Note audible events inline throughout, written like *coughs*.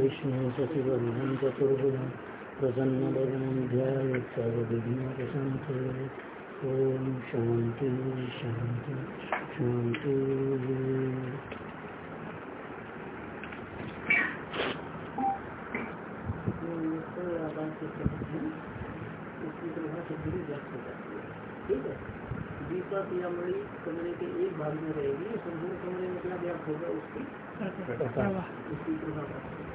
विष्णु शशिवर्णं चतुर्भुजं प्रसन्नवदनं ध्यायेत् सर्वविघ्नोपशान्ते ॐ शान्ति शान्ति शान्ति। ठीक है दीपक या मणि कमरे के एक भाग में रहेगी संपूर्ण कमरे में क्या व्याप्त होगा उसकी? उसकी प्रभा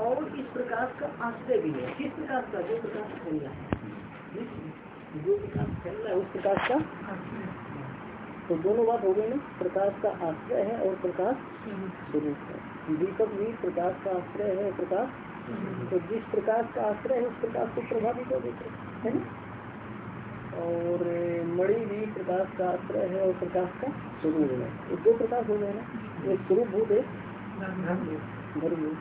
और इस प्रकाश का आश्रय भी है। किस प्रकाश का? जो प्रकाश फैल रहा है। जो प्रकाश फैल रहा है, उस प्रकाश का तो दोनों बात हो गई ना? प्रकाश का आश्रय है और प्रकाश स्वरूप है। दीपक भी प्रकाश का आश्रय है प्रकाश तो जिस प्रकाश का आश्रय है, उस प्रकाश को प्रभावित हो देते है ना? और मणि भी प्रकाश का आश्रय है और प्रकाश का स्वरूप है। ये दो प्रकाश हो गए ना एक स्वरूप भूत है। धर्म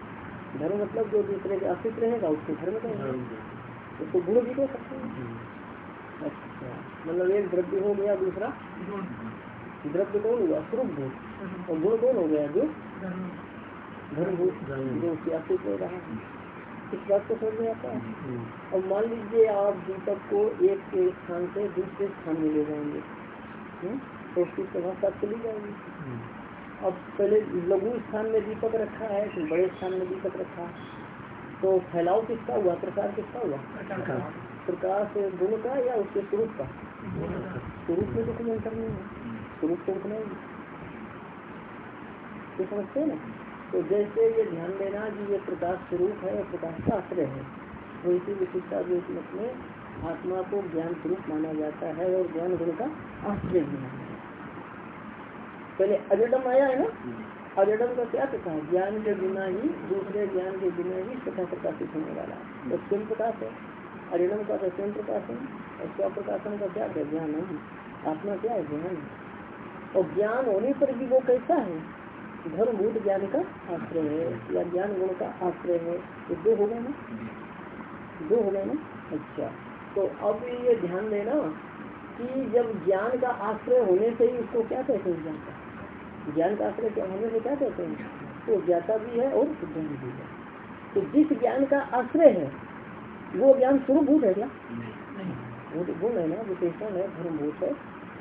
धर्म मतलब जो दूसरे के आश्रित रहेगा उसको धर्म कहेंगे। उसको गुण भी कह सकते हैं। अच्छा। मतलब एक द्रव्य हो गया दूसरा द्रव्य कौन हुआ? स्वरूप भूत। और गुण कौन हो गया? जो धर्मभूत जो उसकी अस्तित्व रहा है इस बात को समझ में आता है। और मान लीजिए आप दीपक को एक के स्थान से दूसरे स्थान में ले जाएँगे तो उसकी प्रभाव साथ चली जाएगी। अब पहले लघु स्थान में दीपक रखा है फिर बड़े स्थान में दीपक रखा तो फैलाव किसका हुआ प्रसार किसका हुआ? प्रकाश। गुण का या उसके स्वरूप का? स्वरूप में तो कोई अंतर नहीं है। स्वरूप तो उतना ही समझते हैं ना? तो जैसे ये ध्यान देना कि ये प्रकाश स्वरूप है और प्रकाश का आश्रय है तो इसी विशिष्टा मत में आत्मा को ज्ञान स्वरूप माना जाता है और ज्ञान गुण का आश्रय भी माना पहले अजडम आया है ना? अजडम का क्या है ज्ञान के बिना ही, दूसरे ज्ञान के बिना ही स्वतः प्रकाशित होने वाला तो स्वयं प्रकाश है। अरिणम का तो स्वयं प्रकाशन और स्व प्रकाशन का क्या है? ज्ञान है। आत्मा क्या है? ज्ञान और ज्ञान होने पर भी वो कैसा है? धर्मभूत ज्ञान का आश्रय है या ज्ञान गुण का आश्रय है तो दो हो गए ना? दो हो गए ना? अच्छा तो अब ये ध्यान देना कि जब ज्ञान का आश्रय होने से ही उसको क्या कहते हैं ज्ञान का? ज्ञान का आश्रय क्या होने से क्या कहते हैं? तो ज्ञाता भी है और ज्ञान भी है। तो जिस ज्ञान का आश्रय है वो ज्ञान स्वरूपभूत है क्या? वो तो गुण है ना विशेषण है धर्मभूत है।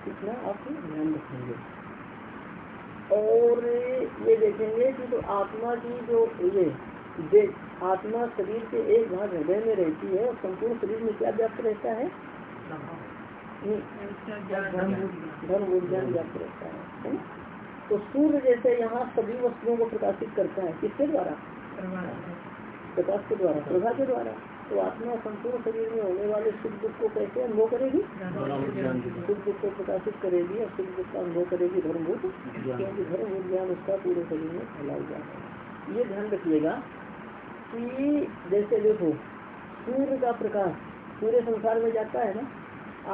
इतना आप ध्यान रखेंगे। और ये देखेंगे कि तो आत्मा की जो ये आत्मा शरीर के एक भाग हृदय में रहती है, और संपूर्ण शरीर में क्या व्याप्त रहता है? धर्म ज्ञान व्याप्त रहता है तो सूर्य जैसे यहाँ सभी वस्तुओं को प्रकाशित करता है, किसके द्वारा? प्रकाश के द्वारा, प्रभा के द्वारा। तो आत्मा संपूर्ण शरीर में होने वाले सुख दुख को कैसे अनुभव करेगी? सुख दुख को प्रकाशित करेगी और सुख दुख का अनुभव करेगी धर्मभूत क्योंकि धर्मभूत ज्ञान उसका पूरे शरीर में फैला हुआ है। ये ध्यान रखिएगा कि जैसे देखो सूर्य का प्रकाश पूरे संसार में जाता है ना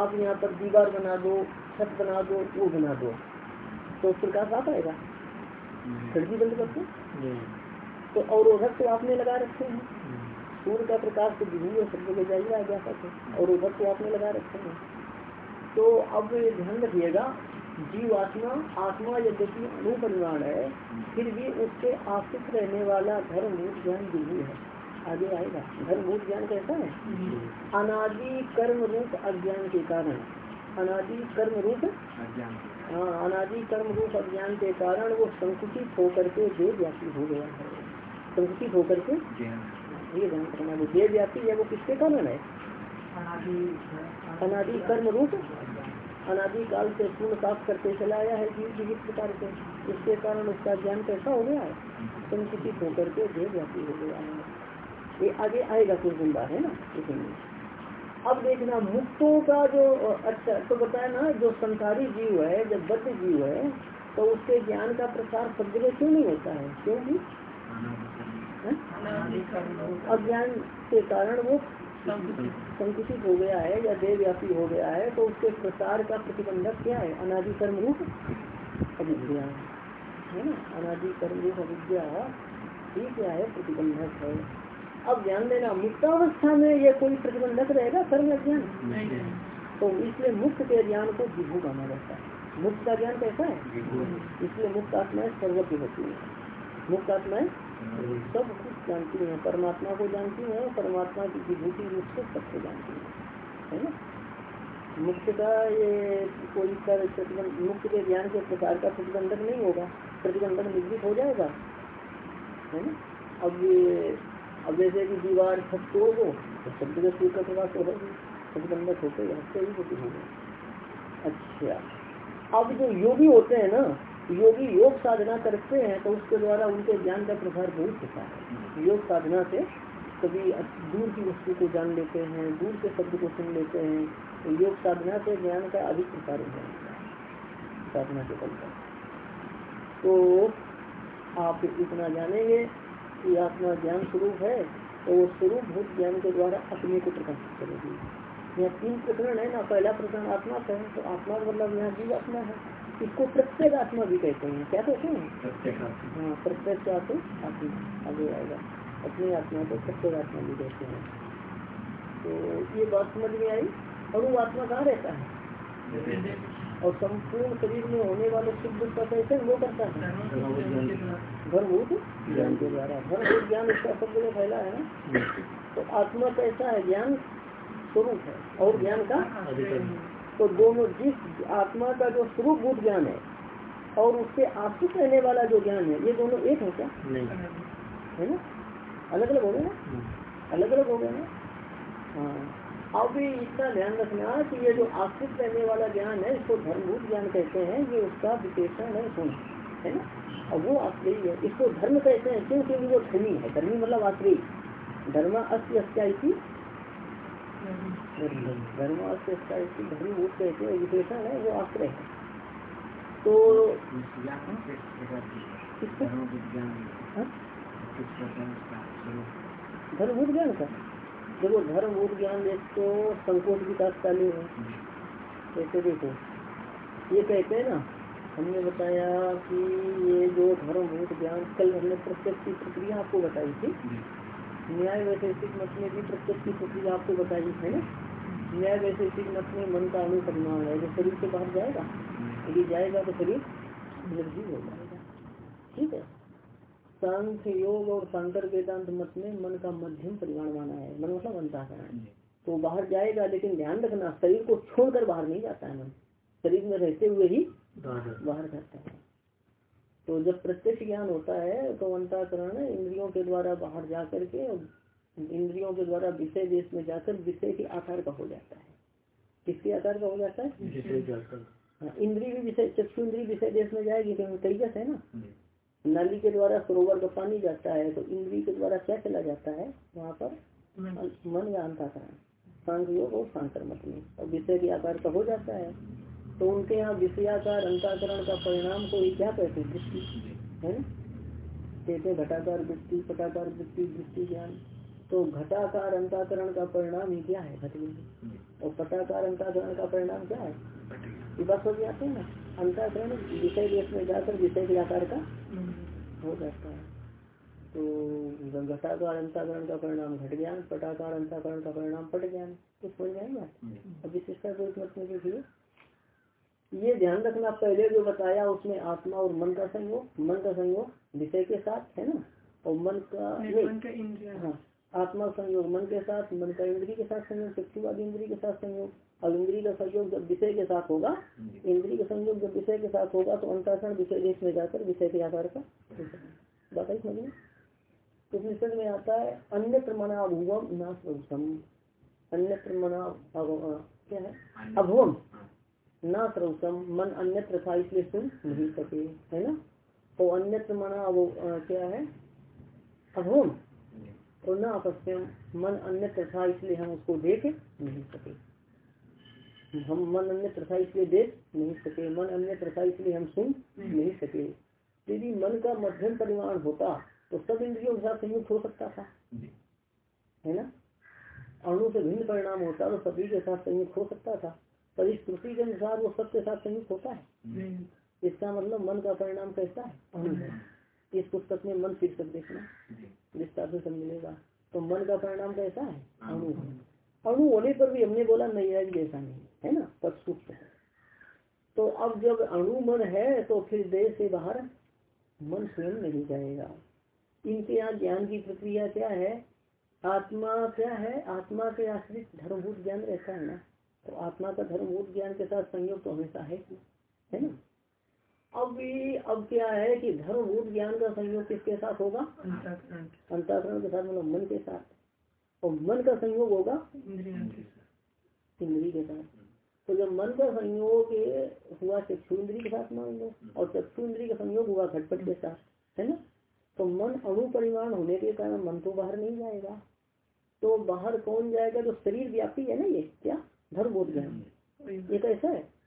आप यहाँ पर दीवार बना दो छत बना दो वो बना दो तो प्रकाश आ पाएगा खिड़की बंद करते तो अवरोधक तो आपने लगा रखे हैं। सूर्य का प्रकाश तो और सब जगह जाइए आ जाता है और उधर तो आपने लगा रखे हैं। तो अब ये ध्यान रखिएगा जीव आत्मा आत्मा यद्यपि अनुपरिमाण है फिर भी उसके आश्रित रहने वाला धर्मभूत ज्ञान बिजली है। आगे आएगा। धर्मभूत ज्ञान कैसा है? अनादि कर्म रूप अज्ञान के कारण। अनादि कर्म रूप हाँ अनादि कर्म रूप अज्ञान के कारण वो संकुचित होकर के देवव्यापी हो गया है। संकुचित होकर के ये ध्यान रखना वो देव व्यापी है, वो किसके कारण है? अनादि कर्म रूप। अनादि काल से पूर्ण प्राप्त करते चला आया है जीव की जिस प्रकार से। इसके कारण उसका ज्ञान कैसा हो गया? है संकुचित होकर के देव व्यापी हो गया। है ये आगे आएगा कुछ बंदा, है ना? इसमें अब देखना, मुक्तों का जो अच्छा तो बताया ना, जो संसारी जीव है जब बद्ध जीव है तो उसके ज्ञान का प्रसार सब जगह क्यों नहीं होता है? क्योंकि अज्ञान के कारण वो संकुचित हो गया है या देवव्यापी हो गया है तो उसके प्रसार का प्रतिबंधक क्या है? अनादि कर्म रूप अविद्या। है ना? अनादि कर्म रूप अविद्या ही क्या है? प्रतिबंधक है। अब ध्यान देना मुक्तावस्था में यह कोई प्रतिबंधक रहेगा कर्म अज्ञान तो इसलिए मुक्त के ज्ञान को विभू माना जाता है। मुक्त का ज्ञान कैसा है? इसलिए मुक्त आत्माएँ सर्वज्ञ होती है। मुक्त आत्माएँ सब कुछ जानती हैं, परमात्मा को जानती हैं परमात्मा की विभूति रूप से सबको जानती हैं, है ना? मुक्त का ये कोई कर मुक्त के ज्ञान के प्रकार का प्रतिबंधक नहीं होगा, प्रतिबंधक निवृत्त हो जाएगा, है ना? अब ये, अब जैसे कि दीवार छत तोड़ दो तो सब जगह सूर्य का प्रकाश होगी प्रतिबंधक होते ही ही होती होगी अच्छा अब जो योगी होते हैं ना योगी योग साधना करते हैं तो उसके द्वारा उनके ज्ञान का प्रसार बहुत होता है। योग साधना से कभी दूर की वस्तु को जान लेते हैं, दूर के शब्द को सुन लेते हैं तो योग साधना से ज्ञान का अधिक प्रसार हो जाता है। साधना के बल पर तो आप इतना जानेंगे कि आत्मा ज्ञान स्वरूप है तो वो स्वरूप भूत ज्ञान के द्वारा अपने को प्रकाशित करेगी। यहाँ तीन प्रकरण है ना, पहला प्रकरण आत्मा का है तो आत्मा मतलब यहाँ जीव आत्मा है। इसको प्रत्येक आत्मा भी कहते हैं। क्या कहते हैं? हाँ प्रत्येक आत्मा आत्मा आगे आएगा। अपनी आत्मा को प्रत्येक आत्मा भी कहते हैं। तो ये बात समझ में आई? और वो आत्मा कहाँ रहता है? और संपूर्ण शरीर में होने वाले दुख का कैसे वो करता है? घरभूत ज्ञान के द्वारा। घरभूत ज्ञान इसका सब जगह फैला है ना? तो आत्मा कैसा है? ज्ञान स्वरूप है। और ज्ञान का तो दोनों जिस आत्मा का जो स्वरूप भूत ज्ञान है और उससे आश्रित रहने वाला जो ज्ञान है ये दोनों एक है क्या? नहीं। है ना? अलग अलग हो गए ना? अलग अलग हो गए ना? हाँ। अब भी इसका ध्यान रखना कि ये जो आश्रित रहने वाला ज्ञान है इसको धर्मभूत ज्ञान कहते हैं ये उसका विशेषण है गुण है ना? और वो आश्रय है इसको धर्म कहते हैं क्यों? क्योंकि वो धर्मी है। धर्मी मतलब आश्रय। धर्म अस्थि धर्म अस्त्यायी धर्मभूत कहते हैं विशेषण है वो आश्रय है। तो धर्मभूत ज्ञान का। देखो धर्मभूत ज्ञान एक तो संकोच विकास काले है। जैसे देखो ये कहते हैं ना हमने बताया कि ये जो धर्मभूत ज्ञान कल हमने प्रत्यक्ष की प्रक्रिया आपको बताई थी। न्याय वैशेषिक मत में भी प्रत्यक्ष की प्रक्रिया आपको बताई है ना? न्याय वैशेषिक मत में मन का अनुपरिमाण है जो शरीर से बाहर जाएगा यदि जाएगा तो शरीर निर्जीव हो जाएगा। ठीक है? सांख्य योग और शंकर वेदांत मत में मन का मध्यम परिमाण माना है मन मतलब अंताकरण। तो बाहर जाएगा लेकिन ध्यान रखना शरीर को छोड़कर बाहर नहीं जाता है मन। शरीर में रहते हुए ही। बाहर जाता है। तो जब प्रत्यक्ष ज्ञान होता है तो अंताकरण इंद्रियों के द्वारा बाहर जा करके इंद्रियों के द्वारा विषय देश में जाकर विषय के आकार का हो जाता है। किसके आकार का हो जाता है? इंद्री भी विषय चक्षु इंद्री विषय देश में जाएगी तरीका से है ना? नाली के द्वारा सरोवर का पानी जाता है तो इंद्री के द्वारा क्या चला जाता है? वहाँ पर मन। या अंताकरण सांख योग और सांकर मत में और विषय के आकार का हो जाता है। तो उनके यहाँ विषयाकार अंताकरण का परिणाम को ये क्या कहते हैं? दृष्टि है ना? कहते हैं घटाकार वृत्ति पटाकार वृत्ति दृष्टि ज्ञान। तो घटाकार अंताकरण का परिणाम ही क्या है? घट और पटाकार अंताकरण का परिणाम क्या है? ये बात समझ आते हैं ना? अंताकरण विषय देश में जाकर विषय के आकार का हो जाता है। तो घटाकार अंताकरण का परिणाम घट ज्ञान पटाकार अंताकरण का परिणाम पट ज्ञान तो समझ में आएगा अब विशेषता को मत में देखिए। ये ध्यान रखना पहले जो बताया उसमें आत्मा और मन का संयोग मन का संयोग विषय के साथ है ना? और मन का हाँ। आत्मा संयोग मन के साथ मन का इंद्री के साथ संयोग चक्षुवादी इंद्री के साथ संयोग और इंद्री का संयोग जब विषय के साथ होगा इंद्री का संयोग जब विषय के साथ होगा तो अंताकरण विषय देश में जाकर विषय के आकार का बात समझ तो निषद में आता है अन्य प्रमाणा अभुवम न सर्वसम अन्य प्रमाणा क्या है? अभुवम। ना सर्वसम मन अन्यत्र था इसलिए सुन नहीं सके है ना? तो अन्यत्र मना क्या है? अभुवम। और न अपस्यम मन अन्यत्र था इसलिए हम उसको देख नहीं सके। हम मन अन्यत्र था इसलिए देख नहीं सके मन अन्यत्र था इसलिए हम सुन नहीं सके। यदि मन का मध्यम परिमाण होता तो सब इंद्रियों के साथ संयुक्त हो सकता था। है ना? अणु से भिन्न परिणाम होता तो सभी के साथ संयुक्त हो सकता था। पर इस त्रुटि के अनुसार वो सबके साथ संयुक्त होता है। इसका मतलब मन का परिणाम कैसा है? है। इस पुस्तक में मन शीर्षक देखना। विस्तार से समझ मिलेगा तो मन का परिणाम कैसा है अणु है। अणु होने पर भी हमने बोला नहीं है जैसा नहीं है ना? पर सुप्त है। तो अब जब अणु मन है तो फिर देह से बाहर मन स्वयं नहीं जाएगा। इनके यहाँ ज्ञान की प्रक्रिया क्या है? आत्मा क्या है? आत्मा के आश्रित धर्मभूत ज्ञान रहता है ना? तो आत्मा का धर्मभूत ज्ञान के साथ संयोग तो हमेशा है है ना? अब अब क्या है कि धर्मभूत ज्ञान का संयोग किसके साथ होगा? अंताकरण के साथ। मतलब मन के साथ। और मन का संयोग होगा? इंद्री के साथ। तो जब मन का संयोग हुआ चक्षु इंद्री के साथ मान लो और चक्षु इंद्री का संयोग हुआ घटपट के साथ है ना? तो मन अणु परिमाण होने के कारण मन तो बाहर नहीं जाएगा। तो बाहर कौन जाएगा? जो शरीर व्यापी है ना ये क्या? धर्मबोध ज्ञान ये कैसा है?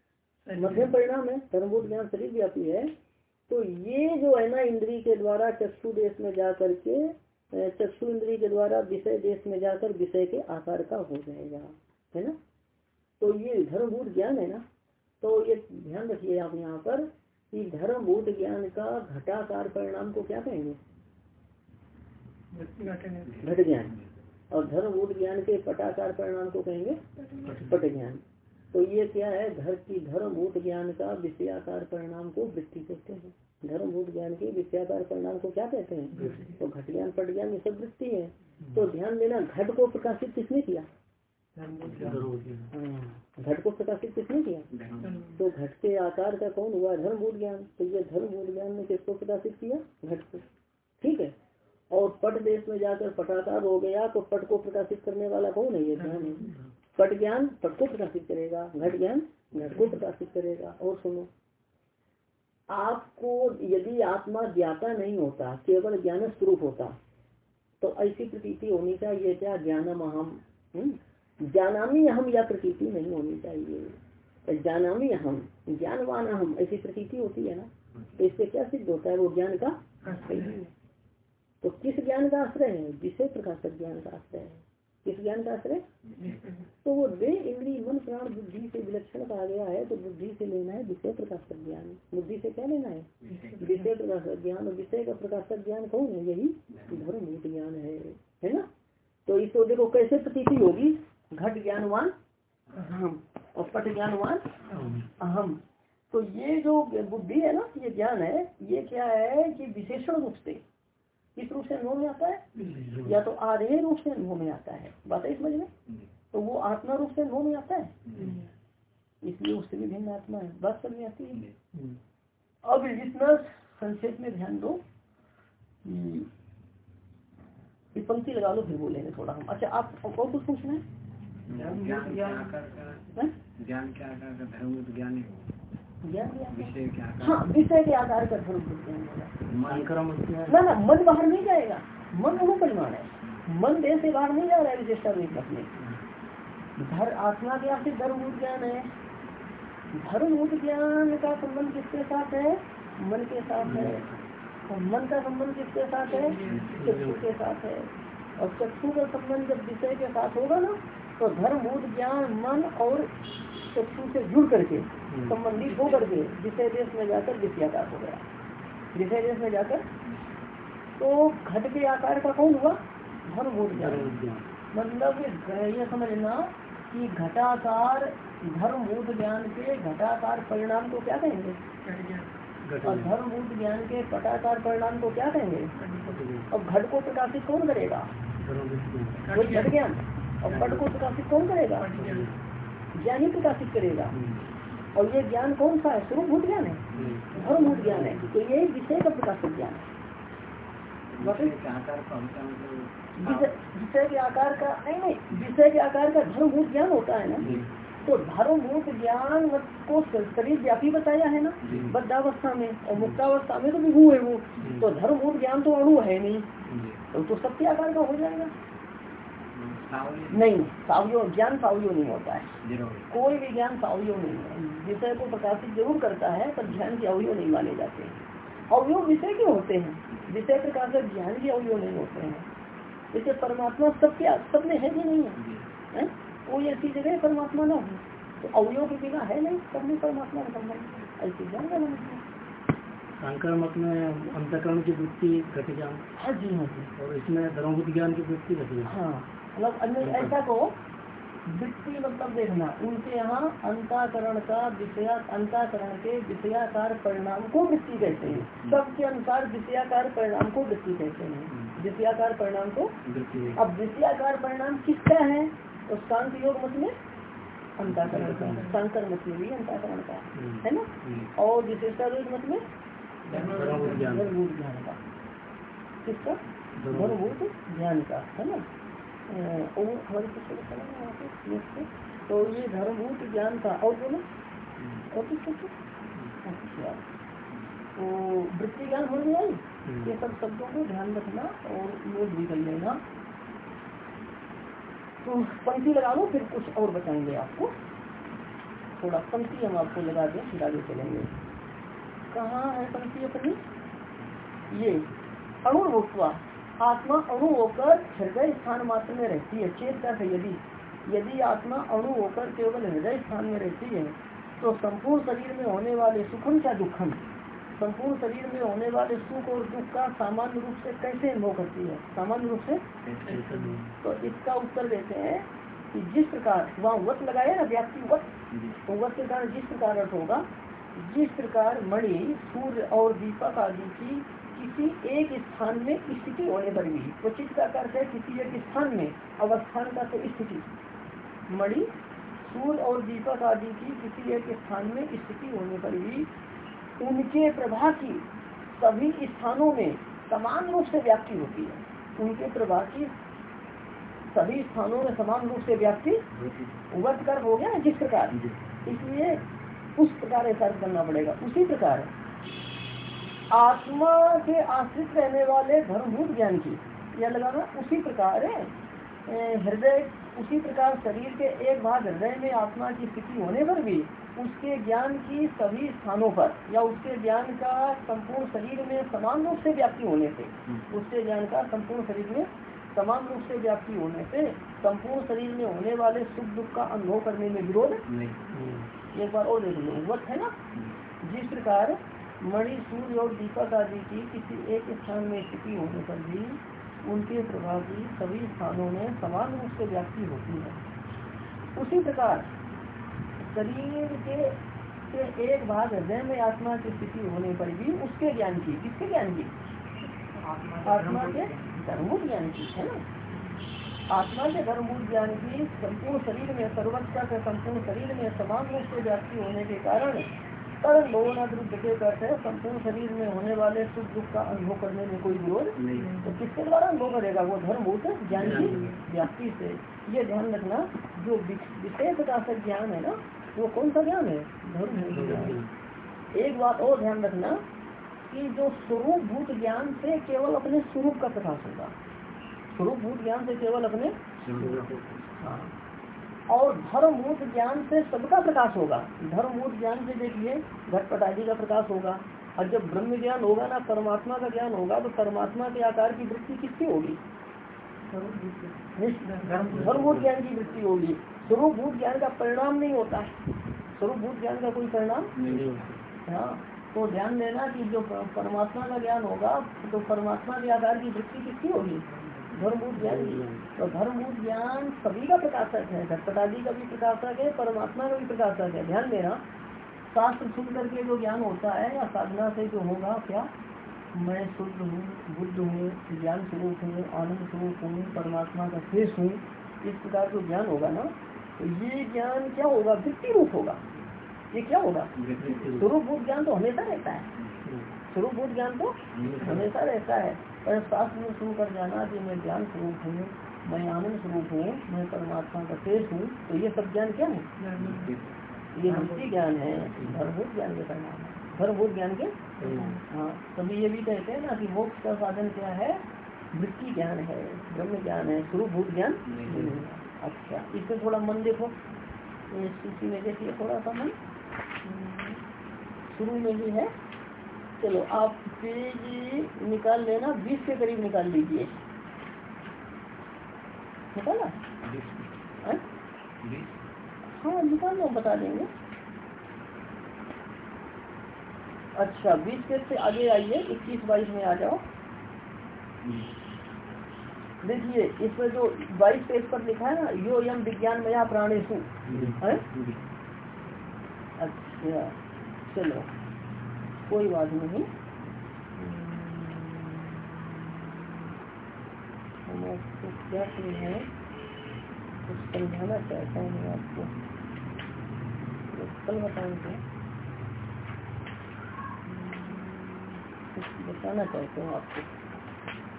मध्यम परिणाम है धर्मभूत ज्ञान शरीर व्यापी है। तो ये जो है ना इंद्री के द्वारा चक्षु देश में जा करके चक्षु इंद्री के द्वारा विषय देश में जाकर विषय के आकार का हो जाएगा है ना? तो ये धर्मभूत ज्ञान है ना? तो ये ध्यान रखिए आप यहाँ पर कि धर्मभूत ज्ञान का घटाकार परिणाम को क्या कहेंगे? घट ज्ञान। और धर्मभूत ज्ञान के पटाकार परिणाम को कहेंगे? पट ज्ञान। तो ये क्या है? धर की धर्मभूत ज्ञान का विषयाकार परिणाम को वृत्ति कहते हैं। धर्मभूत ज्ञान के विषयाकार परिणाम को क्या कहते हैं? तो घट ज्ञान पट ज्ञान ये सब वृत्ति है। तो ध्यान देना घट को प्रकाशित किसने किया? हाँ, घट को प्रकाशित किसने किया? तो घट के आकार का कौन हुआ? धर्मभूत ज्ञान। तो ये धर्मभूत ज्ञान ने किसको प्रकाशित किया? घट को। ठीक है? और पट देश में जाकर पटाकार हो गया तो पट को प्रकाशित करने वाला कौन है ये? ध्यान है पट ज्ञान पट को प्रकाशित करेगा, घट ज्ञान घट को प्रकाशित करेगा। और सुनो, आपको यदि आत्मा ज्ञाता नहीं होता, केवल ज्ञान स्वरूप होता तो ऐसी प्रतीति होनी चाहिए क्या? ज्ञानम अहम हम्म? जानामी अहम या प्रतीति नहीं होनी चाहिए। जानामी अहम ज्ञानवान अहम ऐसी प्रतीति होती है ना? तो इससे क्या सिद्ध होता है? वो ज्ञान का तो किस ज्ञान का आश्रय है? विषय प्रकाशक ज्ञान का आश्रय है। किस ज्ञान का आश्रय? तो वो दे इंद्री मन, प्राण, बुद्धि से विलक्षण कहा गया है तो बुद्धि से लेना है विषय प्रकाशक ज्ञान। बुद्धि से क्या लेना है? विषय प्रकाशक ज्ञान। और विषय का प्रकाशक ज्ञान कौन है? यही धर्मभूत ज्ञान है। है ना? तो इसको देखो कैसे प्रतीति होगी? घट ज्ञानवान, अहम। और पट ज्ञानवान, अहम। तो ये जो बुद्धि है ना, ये ज्ञान है, ये क्या है कि विशेषण रूप से किस रूप से अनुभव में आता है या तो आधे रूप से अनुभव में आता है बात है समझ में तो वो आत्मा रूप से अनुभव में आता है इसलिए उससे भी भिन्न आत्मा है बात समझ में आती है अब इतना संक्षेप में ध्यान दो ये पंक्ति लगा लो फिर बोलेंगे थोड़ा हम अच्छा आप और कुछ पूछना है ज्ञान क्या धर्म ज्ञान हाँ। विषय के आधार पर। धर्म ना ना मन बाहर नहीं जाएगा। मन वो परिमाण है। मन देह से बाहर नहीं जा रहा है विशेषता रूप अपने धर आत्मा के आपसे धर्मभूत ज्ञान है। धर्मभूत ज्ञान का संबंध किसके साथ है? मन के साथ है। और मन का संबंध किसके साथ है? चक्षु के साथ है। और चक्षु का संबंध जब विषय के साथ होगा ना तो धर्म धर्मभूत ज्ञान मन और चक्षु से जुड़ करके हम्म। संबंधित हो करके विषय देश में जाकर विषयाकार हो गया। विषय देश में जाकर तो घट के आकार का कौन हुआ? धर्मभूत ज्ञान मतलब ये समझना कि घटाकार धर्मभूत ज्ञान के घटाकार परिणाम को क्या कहेंगे? और धर्मभूत ज्ञान के पटाकार परिणाम को क्या कहेंगे? और घट को प्रकाशित कौन करेगा? घट ज्ञान। और पट को प्रकाशित कौन करेगा? ज्ञान ही प्रकाशित करेगा। हम्म। और ये ज्ञान कौन सा है? स्वरूप भूत ज्ञान है। हम्म। धर्मभूत ज्ञान है। तो ये विषय का प्रकाशित ज्ञान है। विषय के आकार का नहीं नहीं विषय के आकार का धर्मभूत ज्ञान होता है ना। तो धर्मभूत ज्ञान को शरीर व्यापी बताया है ना। बद्धावस्था में और मुक्तावस्था में तो विभू है वो। तो धर्मभूत ज्ञान तो अणु है नहीं। तो, तो सत्य आकार का हो जाएगा। नहीं सावयो ज्ञान सावयो नहीं होता है। कोई भी ज्ञान सावयो नहीं है। विषय को प्रकाशित ज़रूर करता है पर ध्यान के अवयव नहीं माने जाते अवयव विषय के होते हैं। विषय प्रकाशक ज्ञान के अवयव नहीं होते हैं। जैसे परमात्मा सब क्या सब में है भी नहीं है, कोई ऐसी जगह परमात्मा ना हो। तो अवयव के बिना है नहीं सब में परमात्मा का संबंध ऐसी ज्ञान का संकर मत में अंतकरण की वृत्ति घट जान हाँ जी हाँ जी। और इसमें धर्मभूत ज्ञान की वृत्ति घट हाँ। मतलब अन्य ऐसा को वृत्ति मतलब देखना उनके यहाँ अंताकरण का विषया अंताकरण के विषयाकार परिणाम को वृत्ति कहते हैं। सबके अनुसार विषयाकार परिणाम को वृत्ति कहते हैं। विषयाकार परिणाम को? अब विषयाकार परिणाम किसका है? तो शांत योग मत में अंताकरण का शंकर मत में भी अंताकरण का। है ना? और विशेषता मत में? धर्मभूत ज्ञान। का। किसका? धर्मभूत ज्ञान का। है ना? और हमारे पुस्तक तो ये धर्मभूत ज्ञान का और बोलो। और किस अच्छा। तो वृत्ति ज्ञान हो गया ये सब शब्दों को ध्यान रखना और नोट भी कर लेना। तो पंक्ति लगा लो फिर कुछ और बताएँगे आपको। थोड़ा पंक्ति हम आपको लगा दें फिर आगे चलेंगे। कहाँ है पंक्ति अपनी? ये अणुभुक्वा आत्मा अणु होकर हृदय स्थान मात्र में रहती है। चेत का यदि यदि आत्मा अणु होकर केवल हृदय स्थान में रहती है तो संपूर्ण शरीर में होने वाले सुखम क्या दुखम संपूर्ण शरीर में होने वाले सुख और दुख का सामान्य रूप से कैसे अनुभव करती है? सामान्य रूप से? तो इसका उत्तर देते हैं कि जिस प्रकार वहाँ वत लगाया ना व्याप्ति वत तो वत के कारण जिस प्रकार अर्थ होगा? जिस प्रकार मणि सूर्य और दीपक आदि की किसी एक स्थान में स्थिति होने पर भी क्वचित का अर्थ है किसी एक स्थान में अवस्थान का तो स्थिति। मणि सूर्य और दीपक आदि की किसी एक स्थान में स्थिति होने पर भी उनके प्रभा की सभी स्थानों में समान रूप से व्याप्ति होती है। उनके प्रभा की सभी स्थानों में समान रूप से व्याप्ति वत कर हो गया जिस प्रकार। इसलिए उस प्रकार ऐसा करना पड़ेगा। उसी प्रकार आत्मा के आश्रित रहने वाले धर्मभूत ज्ञान की यह लगाना उसी प्रकार हृदय उसी प्रकार शरीर के एक भाग हृदय में आत्मा की स्थिति होने पर भी उसके ज्ञान की सभी स्थानों पर या उसके ज्ञान का संपूर्ण शरीर में समान रूप से व्याप्ति होने से हम्म। उसके ज्ञान का संपूर्ण शरीर में समान रूप से व्याप्ति होने से संपूर्ण शरीर में होने वाले सुख दुख का अनुभव करने में विरोध एक बार और देख लो वक्त है ना हम्म। जिस प्रकार मणि सूर्य और दीपक आदि की किसी एक स्थान में स्थिति होने पर भी उनके प्रभाव की सभी स्थानों में समान रूप से व्याप्ति होती है। उसी प्रकार शरीर के, के एक भाग हृदय में आत्मा की स्थिति होने पर भी उसके ज्ञान की किसके ज्ञान की? आत्मा के धर्मभूत ज्ञान की है ना? आत्मा के धर्मभूत ज्ञान की संपूर्ण शरीर में सर्वस्व के संपूर्ण शरीर में समान रूप से व्याप्ति होने के कारण पर लोनाद्रुद्ध के करते हैं संपूर्ण शरीर में होने वाले सुख दुख का अनुभव करने में कोई विरोध तो किसके द्वारा अनुभव करेगा? वो धर्म भूत ज्ञान की व्याप्ति से। ये ध्यान रखना जो विशेष का ज्ञान है ना वो कौन सा ज्ञान है? धर्म एक बात और ध्यान रखना कि जो स्वरूप भूत ज्ञान से केवल अपने स्वरूप का प्रकाश होगा। स्वरूप भूत ज्ञान से केवल अपने हाँ। और धर्मभूत ज्ञान से सबका प्रकाश होगा। धर्मभूत ज्ञान से देखिए घटपट आदि का प्रकाश होगा। और जब ब्रह्म ज्ञान होगा ना परमात्मा का ज्ञान होगा तो परमात्मा के आकार की वृत्ति किसकी होगी? धर्मभूत ज्ञान की वृत्ति होगी। स्वरूपभूत ज्ञान का परिणाम नहीं होता। है स्वरूपभूत ज्ञान का कोई परिणाम? नहीं हाँ तो ध्यान देना कि जो परमात्मा का ज्ञान होगा तो परमात्मा के आकार की वृत्ति किसकी होगी? धर्मभूत ज्ञान। तो धर्मभूत ज्ञान सभी का प्रकाशक है। घटपटादी का भी प्रकाशक है परमात्मा का भी प्रकाशक है। ध्यान देना शास्त्र सुन करके जो ज्ञान होता है या साधना से जो होगा क्या? मैं शुद्ध हूँ बुद्ध हूँ ज्ञान स्वरूप हूँ आनंद स्वरूप हूँ परमात्मा का शेष हूँ इस प्रकार जो ज्ञान होगा ना तो ये ज्ञान क्या होगा? वृत्ति रूप होगा। ये क्या होगा? स्वरूप ज्ञान तो हमेशा रहता है। स्वरूप ज्ञान तो हमेशा रहता है। पर शास्त्र में शुरू कर जाना कि मैं ज्ञान स्वरूप हूँ मैं आनंद स्वरूप हूँ मैं परमात्मा का शेष हूँ तो ये सब ज्ञान क्या है? ये भक्ति ज्ञान है भरभूत ज्ञान के परिणाम है। धर्मभूत ज्ञान के? हाँ कभी ये भी कहते हैं ना कि मोक्ष का साधन क्या है? वृत्ति ज्ञान है ब्रह्म ज्ञान है स्वरूपभूत ज्ञान अच्छा इसमें थोड़ा मन देखो। सूची में देखिए थोड़ा सा मन। शुरू में भी है। चलो आप पेज निकाल लेना बीस के करीब निकाल लीजिए। निकाला? हाँ? हाँ निकाल लो बता देंगे। अच्छा बीस के से आगे आइए इक्कीस बाईस में आ जाओ। देखिए इसमें जो बाईस पेज पर लिखा है ना यो यम विज्ञान मया प्राणेशु है? अच्छा चलो। कोई बात नहीं। हम आपको क्या है कुछ समझाना चाहता हूँ आपको। कल बताऊँगा कुछ बताना चाहता हूँ आपको।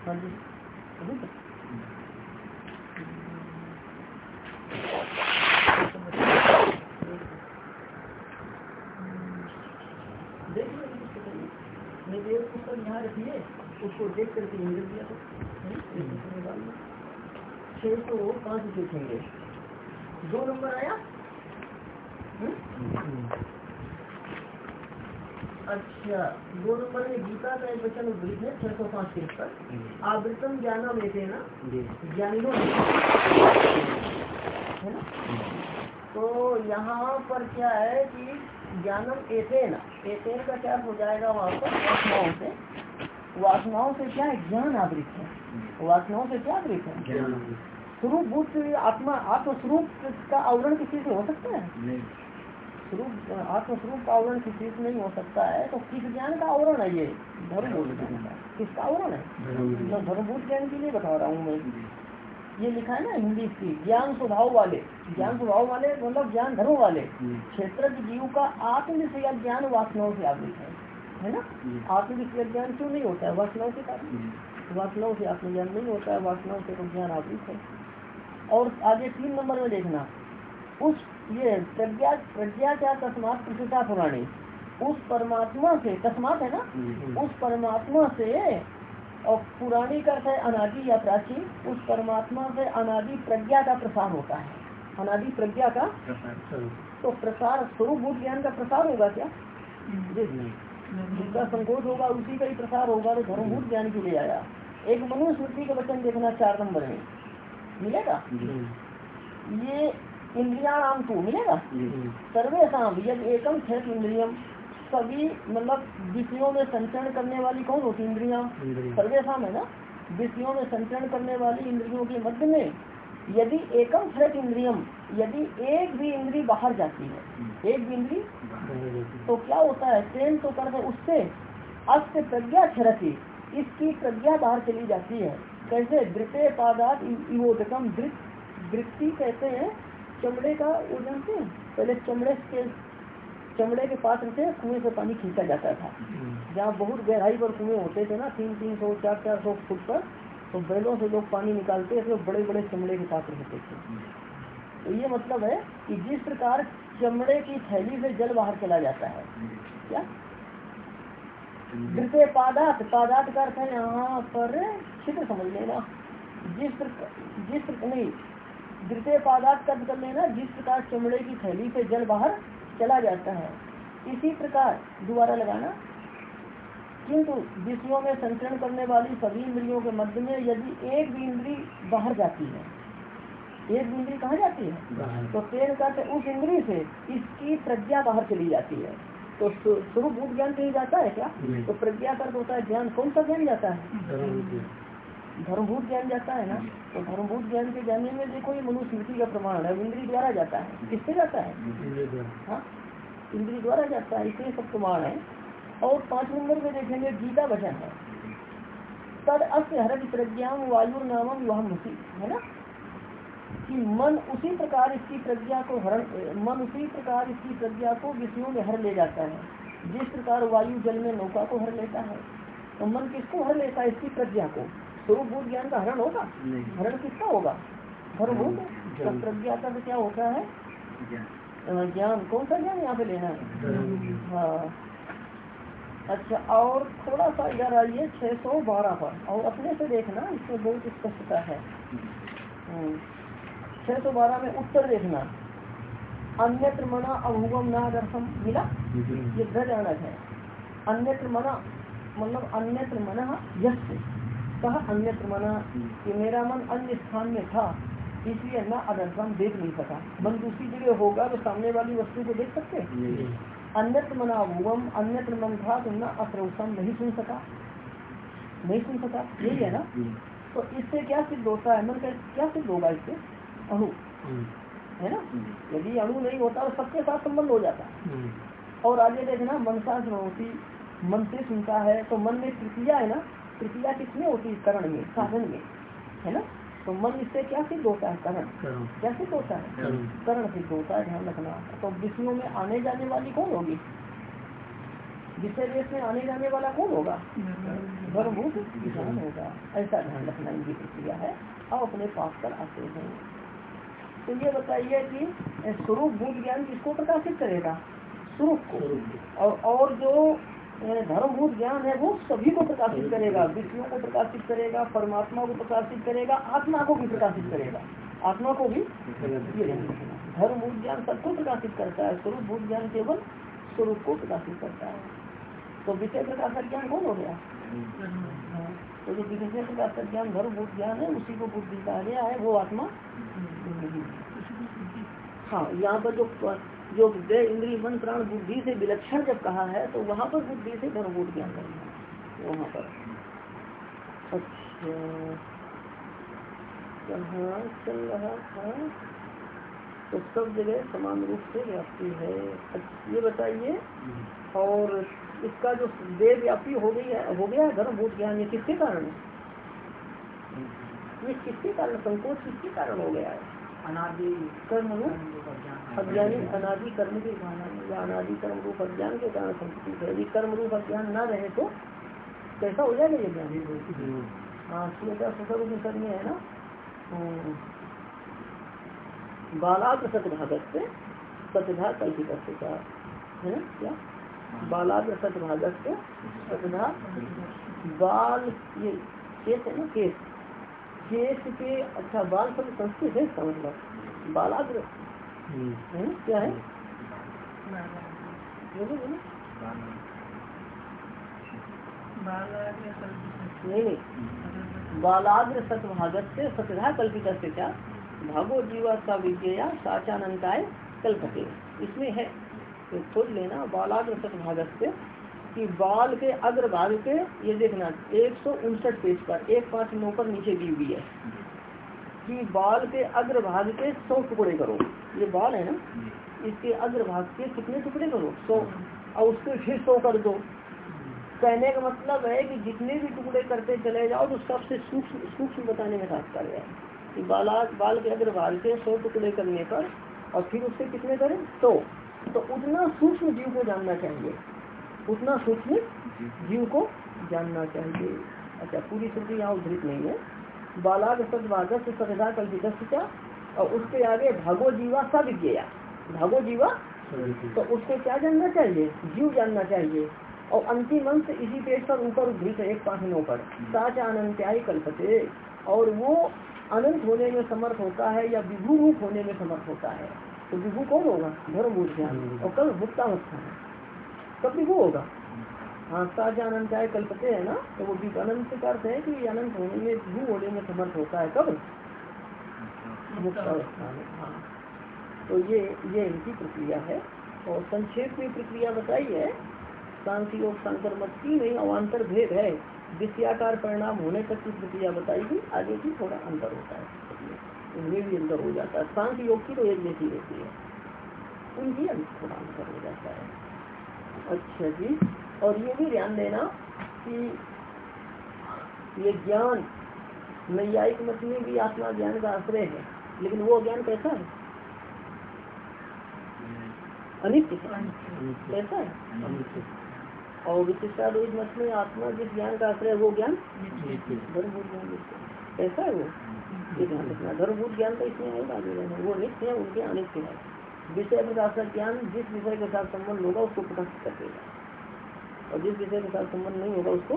हाँ जी पुस्तक यहाँ रखिए उसको देख करके इंग्लिश दिया तो। छह सौ पाँच लिखेंगे दो नंबर आया? अच्छा दो नंबर में गीता का एक वचन उद्धृत है छह सौ पाँच पेज पर आवृतम ज्ञानम लेते ना ज्ञानियों है ना? तो यहाँ पर क्या है कि ज्ञानम एतेन एतेन का क्या हो जाएगा वहाँ पर? से। वासनाओं से क्या है? ज्ञान आवृत है। वासनाओं से क्या आवृत है? स्वरूप भूत आत्मा आत्मस्वरूप का आवरण किसी से हो सकता है? स्वरूप आत्मस्वरूप का आवरण किसी से नहीं हो सकता है तो किस ज्ञान का आवरण है ये? धर्मभूत किसका आवरण है? धर्मभूत ज्ञान। के लिए बता रहा हूँ मैं। ये लिखा है ना हिंदी की ज्ञान स्वभाव वाले। ज्ञान स्वभाव वाले मतलब ज्ञान धर्म वाले। क्षेत्र जीव का आत्मविषय ज्ञान वासनाओं से आवृत है। है ना? आत्मविषय ज्ञान क्यों नहीं होता है? वासनाओं के कारण। वासनाओं से आत्मज्ञान नहीं होता है वासनाओं से तो ज्ञान आवृत है। और आगे तीन नंबर में देखना। उस ये प्रज्ञा प्रज्ञा क्या तस्मात प्रसिद्धा पुराणी उस परमात्मा से तस्मात है ना? उस परमात्मा से और पुरानी का है अनादि या प्राचीन उस परमात्मा से अनादि प्रज्ञा का प्रसार होता है। अनादि प्रज्ञा का तो प्रसार स्वरूप ज्ञान का प्रसार होगा क्या? जिसका संकोच होगा उसी का ही प्रसार होगा तो धर्मभूत ज्ञान के लिए आया। एक मनुष्य स्मृति का वचन देखना चार नंबर में मिलेगा? ये इंद्रिया नाम तू मिलेगा सर्वेशम यदि एकम क्षेत्र इंद्रियम सभी मतलब विषयों में संचरण करने वाली कौन होती इंद्रिया। सर्वेशा है ना? विषयों में संचरण करने वाली इंद्रियों के मध्य में यदि एकम छठ इंद्रियम यदि एक भी इंद्री बाहर जाती है एक भी इंद्री तो क्या होता है? ट्रेन तो कर उससे अस्त प्रज्ञा छरती इसकी प्रज्ञा बाहर चली जाती है। कैसे? द्वितीय पादात इवोदकम वृत्ति कहते हैं चमड़े का वो जानते हैं पहले चमड़े के चमड़े के पात्र से कुएँ से पानी खींचा जाता था। जहाँ बहुत गहराई पर कुएँ होते थे ना तीन तीन सौ चार चार सौ फुट पर। तो बैलों से लोग पानी निकालते थे बड़े बड़े चमड़े के पात्र होते थे तो ये मतलब है कि जिस प्रकार चमड़े की थैली से जल बाहर चला जाता है, क्या? द्वितीय पादात पादात का अर्थ है यहाँ पर छिद्र समझ लेना। जिस जिस नहीं द्वितीय पादात का कर लेना, जिस प्रकार चमड़े की थैली से जल बाहर चला जाता है, इसी प्रकार दोबारा लगाना। किंतु विषयों में संचरण करने वाली सभी इंद्रियों के मध्य में यदि एक भी इंद्री बाहर जाती है एक भी इंद्री कहाँ जाती है? तो पेड़ का उस इंद्री से इसकी प्रज्ञा बाहर चली जाती है। तो स्वरूप भूत ज्ञान कहीं जाता है क्या? तो प्रज्ञा का होता है ज्ञान कौन सा ज्ञान जाता है? धर्मभूत ज्ञान। जाता है ना? तो धर्मभूत ज्ञान के जाने में देखो ये मनुस्मृति का प्रमाण है इंद्री द्वारा जाता है। किससे जाता है? हाँ? इंद्री द्वारा जाता है इसलिए सब प्रमाण है। और पाँच नंबर में देखेंगे गीता वचन है। तद अस्य हरक प्रज्ञा वायु नामम युवा है ना? कि मन उसी प्रकार इसकी प्रज्ञा को हरण मन उसी प्रकार इसकी प्रज्ञा को विषयों में हर ले जाता है। जिस प्रकार वायु जल में नौका को हर लेता है तो मन किसको हर लेता है? इसकी प्रज्ञा को। स्वरूप भूत ज्ञान का हरण होगा? हरण किसका होगा? धर्मभूत तो प्रज्ञा का क्या होता है? ज्ञान। कौन सा ज्ञान यहाँ पे लेना है? हाँ। अच्छा और थोड़ा सा इधर आइए छह सौ बारह पर। और अपने से देखना इसमें बहुत स्पष्टता है। हम्म। छह सौ बारह में उत्तर देखना। अन्यत्र मना अभुवम ना दर्शन मिला। ये ध्वजानक है। अन्यत्र मना मतलब अन्यत्र मना यश कहा अन्यत्र मना कि मेरा मन अन्य स्थान में था इसलिए न अदर्शन देख नहीं सका। मन दूसरी जगह होगा तो सामने वाली वस्तु को देख सकते? अन्यत्र मना भूवम अन्यत्र मन था तो न अश्रवसम नहीं सुन सका। नहीं सुन सका यही है ना? तो इससे क्या सिद्ध होता है? मन का क्या सिद्ध होगा इससे? अणु। हम्म, है ना? यदि अणु नहीं होता तो सबके साथ संबंध हो जाता। हम्म, और आगे देखना मनसा होती मन से सुनता है तो मन में तृतीया है ना? तृतीया किसमें होती? है करण में साधन में। है ना? तो मन इससे क्या सिद्ध होता है? करण। क्या सिद्ध होता है? करण। सिद्ध होता है ध्यान रखना। तो विष्णु में आने जाने वाली कौन होगी? विषय देश में आने जाने वाला कौन होगा? धर्मभूत विधान होगा। ऐसा ध्यान रखना इनकी प्रक्रिया है। अब अपने पास पर आते हैं। तो ये बताइए कि स्वरूप भूत ज्ञान किसको प्रकाशित करेगा? स्वरूप को। और और जो धर्मभूत ज्ञान है वो सभी को प्रकाशित करेगा विषयों को प्रकाशित करेगा परमात्मा को प्रकाशित करेगा आत्मा को भी प्रकाशित करेगा। आत्मा को भी धर्मभूत ज्ञान सबको प्रकाशित करता है स्वरूप भूत ज्ञान केवल स्वरूप को प्रकाशित करता है। तो विषय प्रकाशक ज्ञान कौन हो गया? तो जो विषय प्रकाशक ज्ञान धर्मभूत ज्ञान है उसी को बुद्धि कहा गया है वो आत्मा। हाँ यहाँ पर जो जो देह इंद्री मन प्राण बुद्धि से विलक्षण जब कहा है तो वहाँ पर बुद्धि से धर्मभूत ज्ञान करना है वहाँ पर। अच्छा। कहाँ चल रहा था? तो सब जगह समान रूप से व्याप्ति है। अच्छा, ये बताइए। और इसका जो देह व्यापी हो गई है हो गया है धर्मभूत ज्ञान ये किसके कारण है? ये किसके कारण? संकोच किसके कारण हो गया है? अनादि कर्म रूप अज्ञानी अनादि कर्म अनादि कर्म रूप अज्ञान के कारण है। यदि कर्म रूप अज्ञान न रहे तो कैसा हो जाएगा ये ज्ञान? हाँ श्वेता सतर उपनिषद में है ना। हम्म। बालाग्र सतभागत से सतधा कल्पित है ना क्या? बालाग्र सतभागत से सतधा बाल ये केस है ना, केस। केस के अच्छा बाल सब संस्कृत है इसका मतलब बालाग्र। हम्म, है ना क्या है? बोलो बोलो। नहीं नहीं। बालाग्र सतभागत से सतधा कल्पित से क्या भागो जीवा सा विद्या साचानंताय कल्पते। इसमें है। तो खोज लेना बालाग्र सतभागत से कि बाल के अग्रभाग के ये देखना एक सौ उनसठ पेज पर एक पाँच नौ पर नीचे दी हुई है कि बाल के अग्रभाग के सौ टुकड़े करो। ये बाल है ना? इसके अग्रभाग के कितने टुकड़े करो? सौ। और उसके फिर सौ कर दो। कहने का मतलब है कि जितने भी टुकड़े करते चले जाओ तो सबसे सूक्ष्म सूक्ष्म बताने में तात्पर्य है। कि बाला बाल के अग्रभाग के सौ टुकड़े करने पर और फिर उससे कितने करें? सौ। तो उतना सूक्ष्म जीव को जानना चाहिए। उतना सूक्ष्म जीव को जानना चाहिए। अच्छा पूरी श्रुति यहाँ उद्धृत नहीं है। बालाग सदभागस सदा कल्पित क्या और उसके आगे भागो जीवा सब गया भागो जीवा तो उसको क्या जानना चाहिए? जीव जानना चाहिए। और अंतिम अंश इसी पेज पर ऊपर उद्धृत है एक पाँच नौ पर साच अनंत्याय कल्पते। और वो अनंत होने में समर्थ होता है या विभू रूप होने में समर्थ होता है? तो विभू कौन होगा? धर्म ज्ञान और कल भुक्तावस्था है। कब वो होगा। हाँ साज अनंत्याय कल्पते है ना तो वो भी अनंत का अर्थ है कि अनंत होने में विभू होने में समर्थ होता है कब? मुक्तावस्था में हाँ। तो ये ये इनकी प्रक्रिया है। और संक्षेप में प्रक्रिया बताई है शांति योग शंकर मत की नहीं अवान्तर भेद है। विषयाकार परिणाम होने तक की प्रक्रिया बताई थी आगे की थोड़ा अंतर होता है। उनमें भी अंतर हो जाता है। शांति योग की तो एक जैसी रहती है। उनकी थोड़ा अंतर हो जाता है। अच्छा जी। और ये भी ध्यान देना कि ये ज्ञान, नैयायिक मत में भी आत्मा ज्ञान का आश्रय है, लेकिन वो ज्ञान कैसा है? अनित्य। कैसा है? और विशिष्टाद्वैत मत में आत्मा जिस ज्ञान का आश्रय है वो ज्ञान? धर्मभूत ज्ञान कैसा है वो? ये ध्यान रखना धर्मभूत ज्ञान का इसमें है। वो नित्य है, उनके अनित्य है। विषय प्रकाशक ज्ञान जिस विषय के साथ संबंध होगा उसको प्रकाशित कर देगा। और जिस विषय के साथ संबंध नहीं होगा उसको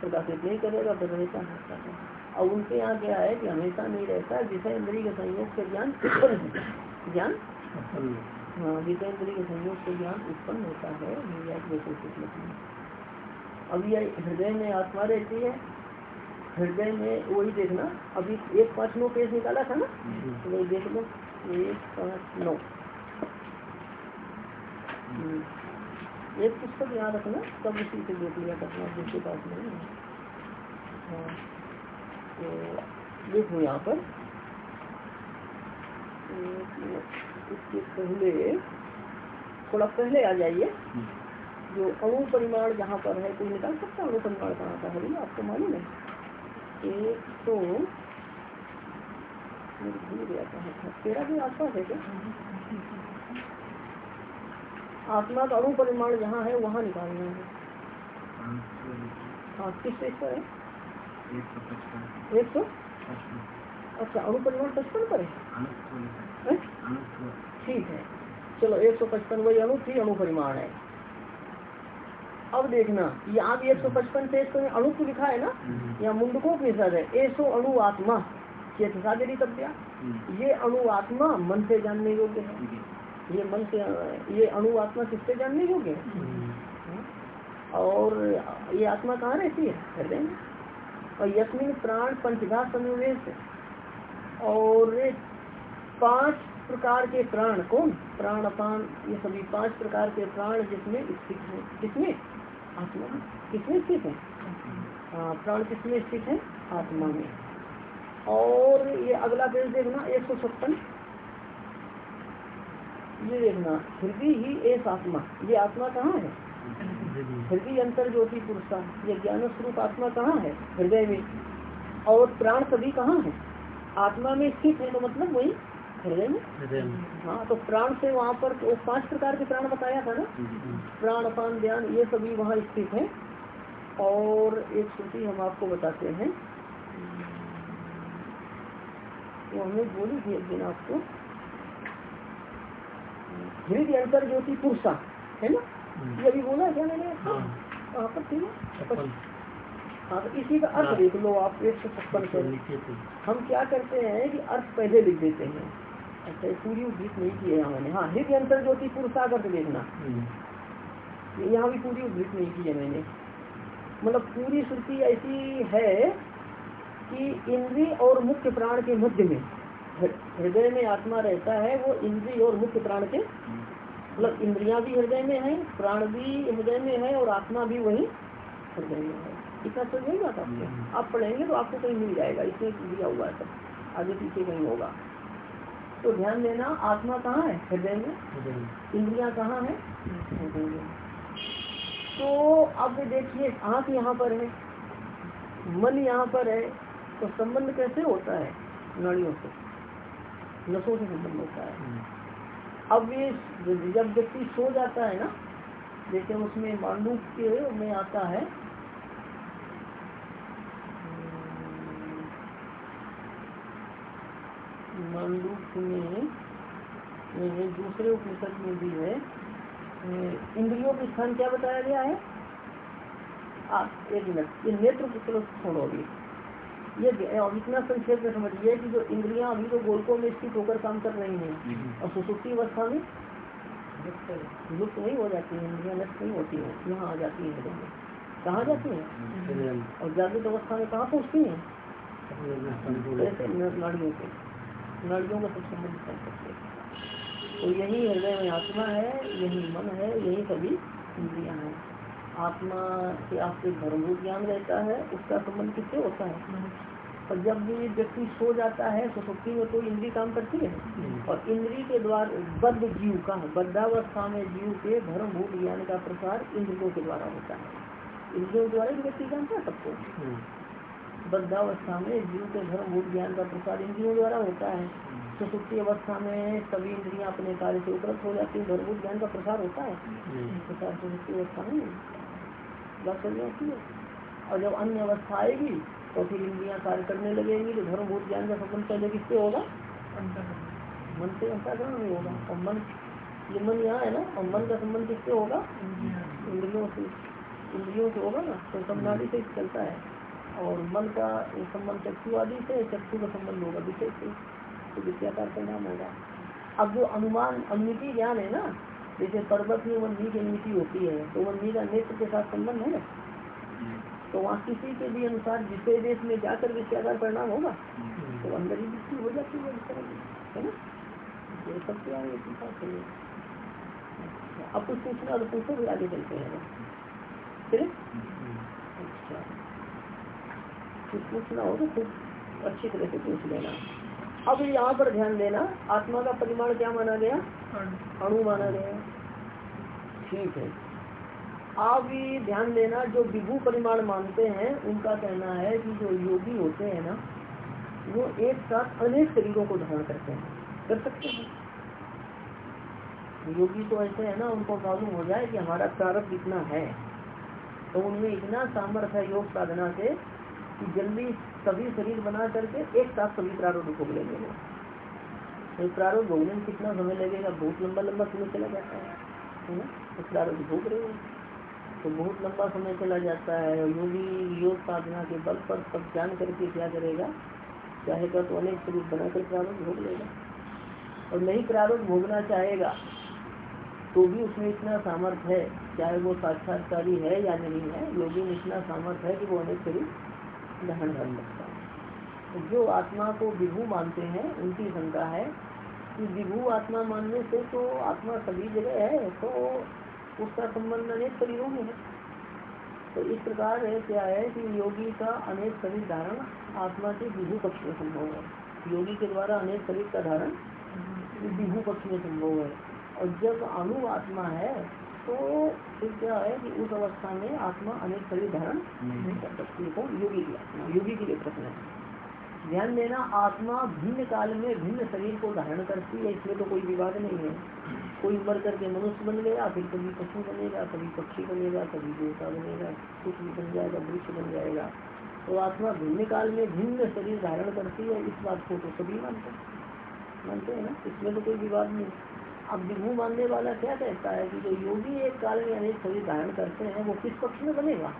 प्रकाशित नहीं करेगा तो हमेशा रहता है। और उनके यहाँ क्या है कि हमेशा नहीं रहता है विषय इंद्रिय के संयोग से ज्ञान *coughs* उत्पन्न है ज्ञान हाँ विषय इंद्रिय के संयोग से ज्ञान उत्पन्न होता है अब यह हृदय में आत्मा रहती है हृदय में वही देखना अभी एक पाँच नौ पेज निकाला था ना? तो वही देख लो एक पाँच नौ। एक पुस्तक याद रखना तब उसी से देख लिया करना जिसके पास नहीं है। हाँ तो देखो यहाँ पर। इसके पहले थोड़ा पहले आ जाइए। जो अणु परिमाण जहाँ पर है कोई निकाल सकता है? अणु परिमाण कहाँ का है भैया? आपको मालूम है? एक तो भूल गया कहाँ था तेरा भी आसपास है क्या? आत्मा का अणु परिमाण जहाँ है वहाँ निकालना है। हाँ किस पेज पर है? एक सौ अच्छा अणु परिमाण पचपन पर है? ठीक है। चलो एक सौ पचपन वही अणु थी अणु परिमाण है। अब देखना ये आप एक सौ पचपन पेज पर अणु को लिखा है ना? यहाँ मुंडको निषद है। ऐसो अणु आत्मा। चेतसा देरी तब्या ये अणु आत्मा मन से जानने योग्य है। ये मन से ये अणु आत्मा किससे जानने योग्य है और ये आत्मा कहाँ रहती है? हृदय में। और यस्मिन प्राण पंचधा सन्निवेश। और पाँच प्रकार के प्राण कौन? प्राण अपान ये सभी पाँच प्रकार के प्राण जिसमें स्थित है। किसमें? आत्मा किसमें स्थित है? हाँ प्राण किसमें स्थित है? आत्मा में। और ये अगला पेज देखना एक सौ छप्पन। ये देखना हृदय ही एक आत्मा। ये आत्मा कहाँ है? हृदय अंतर ज्योति पुरुषा ये ज्ञान स्वरूप आत्मा कहाँ है? हृदय में। और प्राण सभी कहाँ है? आत्मा में स्थित है तो मतलब वही हृदय में। हाँ तो प्राण से वहाँ पर तो पाँच प्रकार के प्राण बताया था ना? प्राण अपान ध्यान ये सभी वहाँ स्थित है। और एक श्रुति हम आपको बताते हैं। तो हमने बोली थी एक दिन आपको। हृदय अंतर ज्योति पुरुषा है ना? ये अभी बोला क्या मैंने? पर थी ना हाँ तो इसी का अर्थ देख लो आप एक सौ छप्पन से। हम क्या करते हैं कि अर्थ पहले लिख देते हैं। अच्छा पूरी उद्धृत नहीं की है यहाँ मैंने हाँ हृदय अंतर ज्योति पुरुषागत देखना। यहाँ भी पूरी उद्धृत नहीं की है मैंने। मतलब पूरी श्रुति ऐसी है कि इंद्री और मुख्य प्राण के मध्य में। हृदय में आत्मा रहता है वो इंद्री और मुख्य प्राण के। मतलब इंद्रियाँ भी हृदय में है प्राण भी हृदय में है और आत्मा भी वही हृदय में है। इतना समझ नहीं बात आपको आप पढ़ेंगे तो आपको कहीं मिल जाएगा इसमें दिया हुआ है सब। आगे पीछे कहीं होगा। तो ध्यान देना आत्मा कहाँ है? हृदय में। इंद्रिया कहाँ है? हृदय में। तो अब देखिए आँख यहाँ पर है मन यहाँ पर है तो संबंध कैसे होता है नाड़ियों से? नसों से संबंध होता है। अब ये जब व्यक्ति सो जाता है ना जैसे उसमें मांडू के में आता है मांडूक में दूसरे उपनिषद में भी है इंद्रियों के स्थान क्या बताया गया है? आप एक मिनट ये नेत्र चलो छोड़ो अभी। ये अब इतना संक्षेप में समझिए कि जो इंद्रियाँ अभी तो गोलकों में स्थित होकर काम कर रही हैं। और सुसुप्ति अवस्था में लुप्त नहीं हो जाती है इंद्रियाँ नष्ट नहीं होती है। यहाँ आ जाती है में कहाँ जाती है? और जागृत अवस्था में कहाँ पहुँचती है? नाड़ियों का सब संबंध कर सकते तो यही हृदय में आत्मा है यही मन है यही सभी इंद्रिया हैं। आत्मा से आपके धर्मभूत ज्ञान रहता है उसका संबंध किससे होता है? और जब भी व्यक्ति सो जाता है सुसुप्ति में तो इंद्री काम करती है। और इंद्री के द्वारा बद्ध जीव का बद्धावस्था में जीव के धर्मभूत ज्ञान का प्रसार इंद्रियों के द्वारा होता है। इंद्रियों के द्वारा व्यक्ति जानता है सबको। बद्धावस्था में जीव के धर्मभूत ज्ञान का प्रसार इंद्रियों द्वारा होता है। सुसुप्ति अवस्था में सभी इंद्रिया अपने कार्य से उपलब्ध हो जाती है धर्मभूत ज्ञान का प्रसार होता है। प्रसार सुसुप्ति अवस्था में बात आती है। और जब अन्य अवस्था आएगी तो फिर इंद्रियाँ कार्य करने लगेंगी तो धर्मभूत ज्ञान का संबंध पहले किससे होगा? मन से अंतरकरण नहीं होगा। और मन, ये मन यहाँ है ना, और मन का संबंध किससे होगा? इंद्रियों से। इंद्रियों से होगा ना तो सब नाड़ी से चलता है। और मन का संबंध चक्षु आदि से, चक्षु का संबंध होगा विषय से। तो विद्याकार परिणाम होगा। अब जो अनुमान अनुमिति ज्ञान है ना जैसे पर्वत में वन्नी की अनुमिति होती है तो वन्नी का नेत्र के साथ संबंध है ना? तो वहाँ किसी के भी अनुसार विषय देश में जाकर विषयाकार परिणाम होगा तो अंदर ही दृष्टि हो जाती है ना? ये सब क्या है अब कुछ पूछना तो पूछो भी आगे चलते हैं। फिर अच्छा। कुछ पूछना हो तो कुछ अच्छी तरह से पूछ लेना। अब यहाँ पर ध्यान देना, आत्मा का परिमाण क्या माना गया? अणु माना गया। ठीक है। आप ध्यान देना, जो विभू परिमाण मानते हैं, उनका कहना है कि जो योगी होते हैं ना, वो एक साथ अनेक शरीरों को धारण करते हैं। कर सकते हैं। योगी तो ऐसे है ना, उनको मालूम हो जाए कि हमारा प्रारब्ध इतना है। तो उनमें इतना सामर्थ्य योग साधना से कि जल्दी सभी शरीर बना करके एक साथ सभी प्रारूप भोग लेंगे तो प्रारूप भोगने में कितना समय लगेगा? बहुत लंबा लंबा समय चला जाता है। है ना? तो प्रारूप भोग रहे हैं। तो बहुत लंबा समय चला जाता है। योगी योग साधना के बल पर सब जान करके क्या करेगा? चाहेगा तो अनेक शरीर बनाकर प्रारूप भोग लेगा। और नहीं प्रारूप भोगना चाहेगा तो भी उसमें इतना सामर्थ्य है। चाहे वो साक्षात्कारी है या नहीं है, योगी में इतना सामर्थ्य है कि वो अनेक शरीर कर सकता है। जो आत्मा को विभू मानते हैं उनकी शंका है कि विभू आत्मा मानने से तो आत्मा सभी जगह है तो उसका संबंध अनेक शरीरों में है। तो इस प्रकार है क्या है कि योगी का अनेक शरीर धारण आत्मा के विभू पक्ष में संभव है। योगी के द्वारा अनेक शरीर का धारण विभू पक्ष में संभव है। और जब अनु आत्मा है तो क्या है कि उस अवस्था में आत्मा अनेक शरीर धारण नहीं कर सकती कौन योगी की आत्मा, योगी के लिए प्रश्न है। ध्यान देना आत्मा भिन्न काल में भिन्न शरीर को धारण करती है, इसमें तो कोई विवाद नहीं है। कोई मर करके मनुष्य बन गया, फिर कभी पशु बनेगा, कभी पक्षी बनेगा, कभी देवता बनेगा, कुछ भी बन जाएगा वृक्ष बन जाएगा। तो आत्मा भिन्न काल में भिन्न शरीर धारण करती है, इस बात को तो सभी मानते मानते हैं ना? इसमें तो कोई विवाद नहीं अब विभू मानने वाला क्या कहता है कि जो योगी एक काल में अनेक शरीर धारण करते हैं वो किस पक्ष में बनेगा?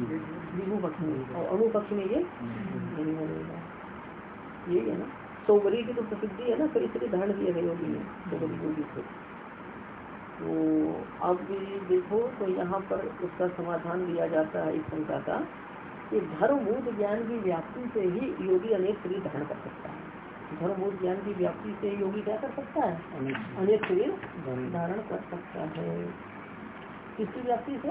विभू पक्ष में। और अणु पक्ष में ये नहीं बनेगा। यही है ना? सौगरी की तो प्रसिद्धि है ना कई शरीर धारण किया गए योगी ने सौगरी योगी से तो अब देखो तो यहाँ पर उसका समाधान दिया जाता है इस शंका का कि धर्मभूत ज्ञान की व्याप्ति से ही योगी अनेक शरीर धारण कर सकता है। धर्मभूत ज्ञान की व्याप्ति से योगी क्या कर सकता है? अनेक शरीर धारण कर सकता है। किसकी व्याप्ति से?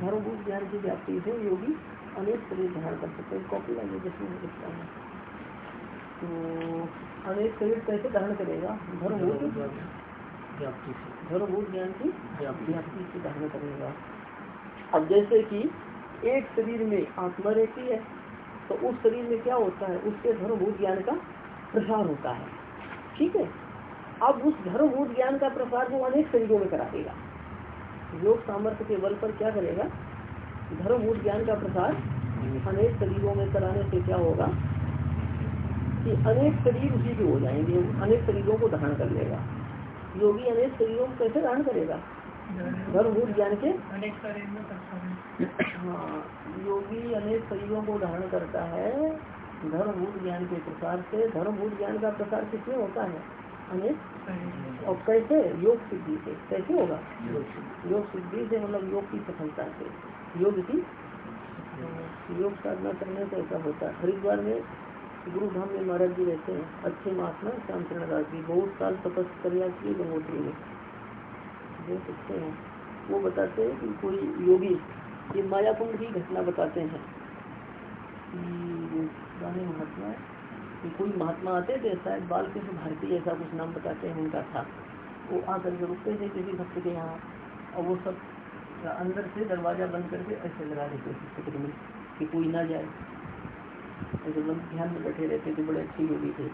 धर्मभूत ज्ञान की व्याप्ति से योगी अनेक शरीर धारण कर सकते हैं। कॉपी लाइए जिसमें लिखता है। तो अनेक शरीर कैसे धारण करेगा? धर्मभूत धर्मभूत ज्ञान की व्याप्ति से। धारण करेगा। अब जैसे कि एक शरीर में आत्मा रहती है तो उस शरीर में क्या होता है? उससे धर्मभूत ज्ञान का प्रसार होता है। ठीक है? अब उस धर्मभूत ज्ञान का प्रसार वो अनेक शरीरों में करा देगा। योग सामर्थ्य के बल पर क्या करेगा? धर्मभूत ज्ञान का प्रसार अनेक शरीरों में कराने से क्या होगा? कि अनेक शरीर उसी के हो जाएँगे अनेक शरीरों को धारण कर लेगा। योगी अनेक शरीरों को कैसे धारण करेगा? धर्मभूत ज्ञान के हाँ योगी अनेक शरीरों को धारण करता है। धर्मभूत ज्ञान के प्रसार से। धर्मभूत ज्ञान का प्रसार किसमें होता है? अनेक। और कैसे? योग सिद्धि से। कैसे होगा? योग सिद्धि। से मतलब योग की सफलता से। योग की योग। साधना करने से ऐसा होता है। हरिद्वार में गुरु धाम में महाराज जी रहते हैं। अच्छे महात्मा श्यामचरण दास जी। बहुत साल तपस्या की गंगोत्री में। देख सकते हैं। वो बताते हैं कि कोई योगी ये मायाकुंड की घटना बताते हैं। महात्मा कि कोई महात्मा आते थे, शायद बाल कृष्ण भारती ऐसा कुछ नाम बताते हैं उनका था। वो आकर के रुकते थे किसी भक्त के यहाँ और वो सब अंदर से दरवाज़ा बंद करके ऐसे लगा देते थे में कि कोई ना जाए। ऐसे बंद, ध्यान में बैठे रहते थे, बड़े अच्छे योगी थे।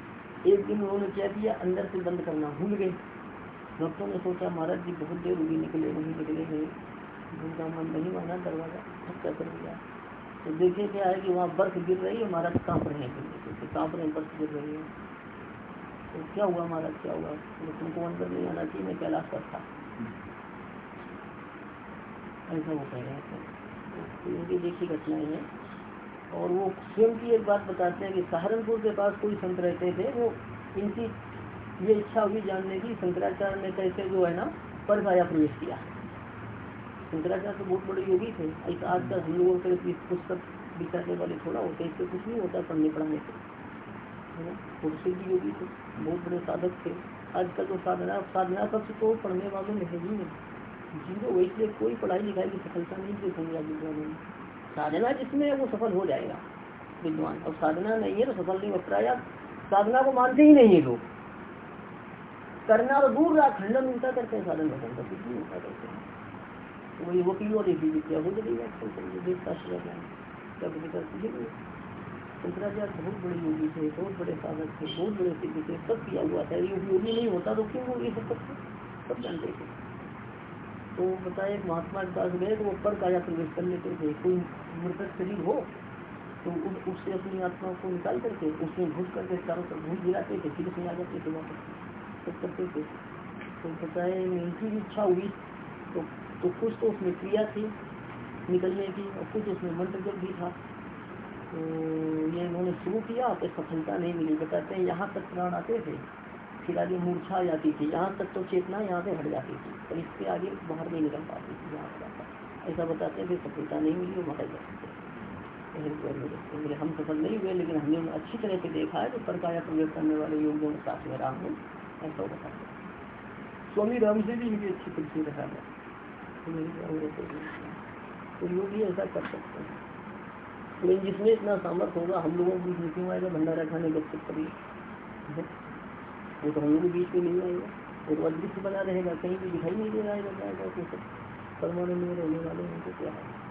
एक दिन उन्होंने क्या किया अंदर से बंद करना भूल गए। भक्तों ने सोचा, महाराज जी, बहुत देर होगी निकले नहीं निकले नहीं। उनका मन नहीं माना, दरवाज़ा धक्का कर दिया तो देखे क्या है कि वहाँ बर्फ़ गिर रही है, महाराज काँप रहे हैं। तो काँप रहे बर्फ़ गिर रही है। तो क्या हुआ महाराज, क्या हुआ? तो तुमको अंदर नहीं आना चाहिए, मैं कैलाश पर था। ऐसा वो कह रहे थे तो इनकी देखी घटनाएँ हैं। और वो स्वयं की एक बात बताते हैं कि सहारनपुर के पास कोई संत रहते थे, वो इनकी ये इच्छा हुई जानने की, शंकराचार्य ने कैसे जो है ना परछाया प्रवेश किया। शंकराचार्य तो बहुत बड़े योगी थे। ऐसा आजकल हम लोगों के पुस्तक दिखाने वाले थोड़ा होते, इससे कुछ नहीं होता पढ़ने, पढ़ाने से है ना? बहुत सिद्ध योगी थे, बहुत बड़े साधक थे। आजकल तो साधना साधना पक्ष तो पढ़ने वालों में है ही नहीं। ज़ीरो वैसे कोई पढ़ाई लिखाई की सफलता नहीं देखेंगे आज विद्वानों में। साधना जिसमें है वो सफल हो जाएगा, विद्वान। और साधना नहीं है तो सफल नहीं होता या साधना को मानते ही नहीं है लोग। करना और दूर रहा, खंडन उल्टा करते हैं, साधन भजन का कुछ नहीं उल्टा करते हैं। वही वकील और देखी विद्या हो जाएगी शंकराचार्य बहुत बड़े योगी थे, बहुत बड़े साधक थे, बहुत बड़े सिद्ध थे, सब किया हुआ था। ये योगी नहीं होता तो क्यों ये सब सब जानते थे। तो बताया एक महात्मा के पास गए तो वो पर काया प्रवेश कर लेते थे कोई मृतक शरीर हो तो उससे अपनी आत्मा को निकाल करके, उसमें घुस करके चारों तरफ़ घुस गिराते थे, फिर उसमें आ जाते थे वापस। सब करते थे। तो बताए, इनकी भी इच्छा हुई तो तो कुछ तो उसमें क्रिया थी, निकलने की और कुछ उसमें मंत्र जब भी था। तो ये इन्होंने शुरू किया तो सफलता नहीं मिली। बताते हैं, यहाँ तक प्राण आते थे, फिर आगे मूर्छा आ जाती थी। यहाँ तक तो चेतना यहाँ से हट जाती थी, पर इससे आगे बाहर नहीं निकल पाती थी, यहाँ ऐसा बताते हैं कि सफलता नहीं मिली वो मर जाते हम सफल नहीं हुए, लेकिन हमने उन्हें अच्छी तरह से देखा है कि प्रकाया प्रयोग करने वाले योगियों के साथ में राम है ऐसा बताते स्वामी राम से भी इनकी अच्छी परिचय रहा है। तो योगी ऐसा कर सकते हैं। लेकिन जिसमें इतना सामर्थ्य होगा, हम लोगों के बीच में क्यों आएगा, भंडारा खाने के सब कभी वो तो हम लोग के बीच में नहीं आएगा। वो तो अदृश्य बना रहेगा, कहीं भी दिखाई नहीं दे रहा है जाएगा तो सब। परमानंद में रहने वाले उनको क्या है?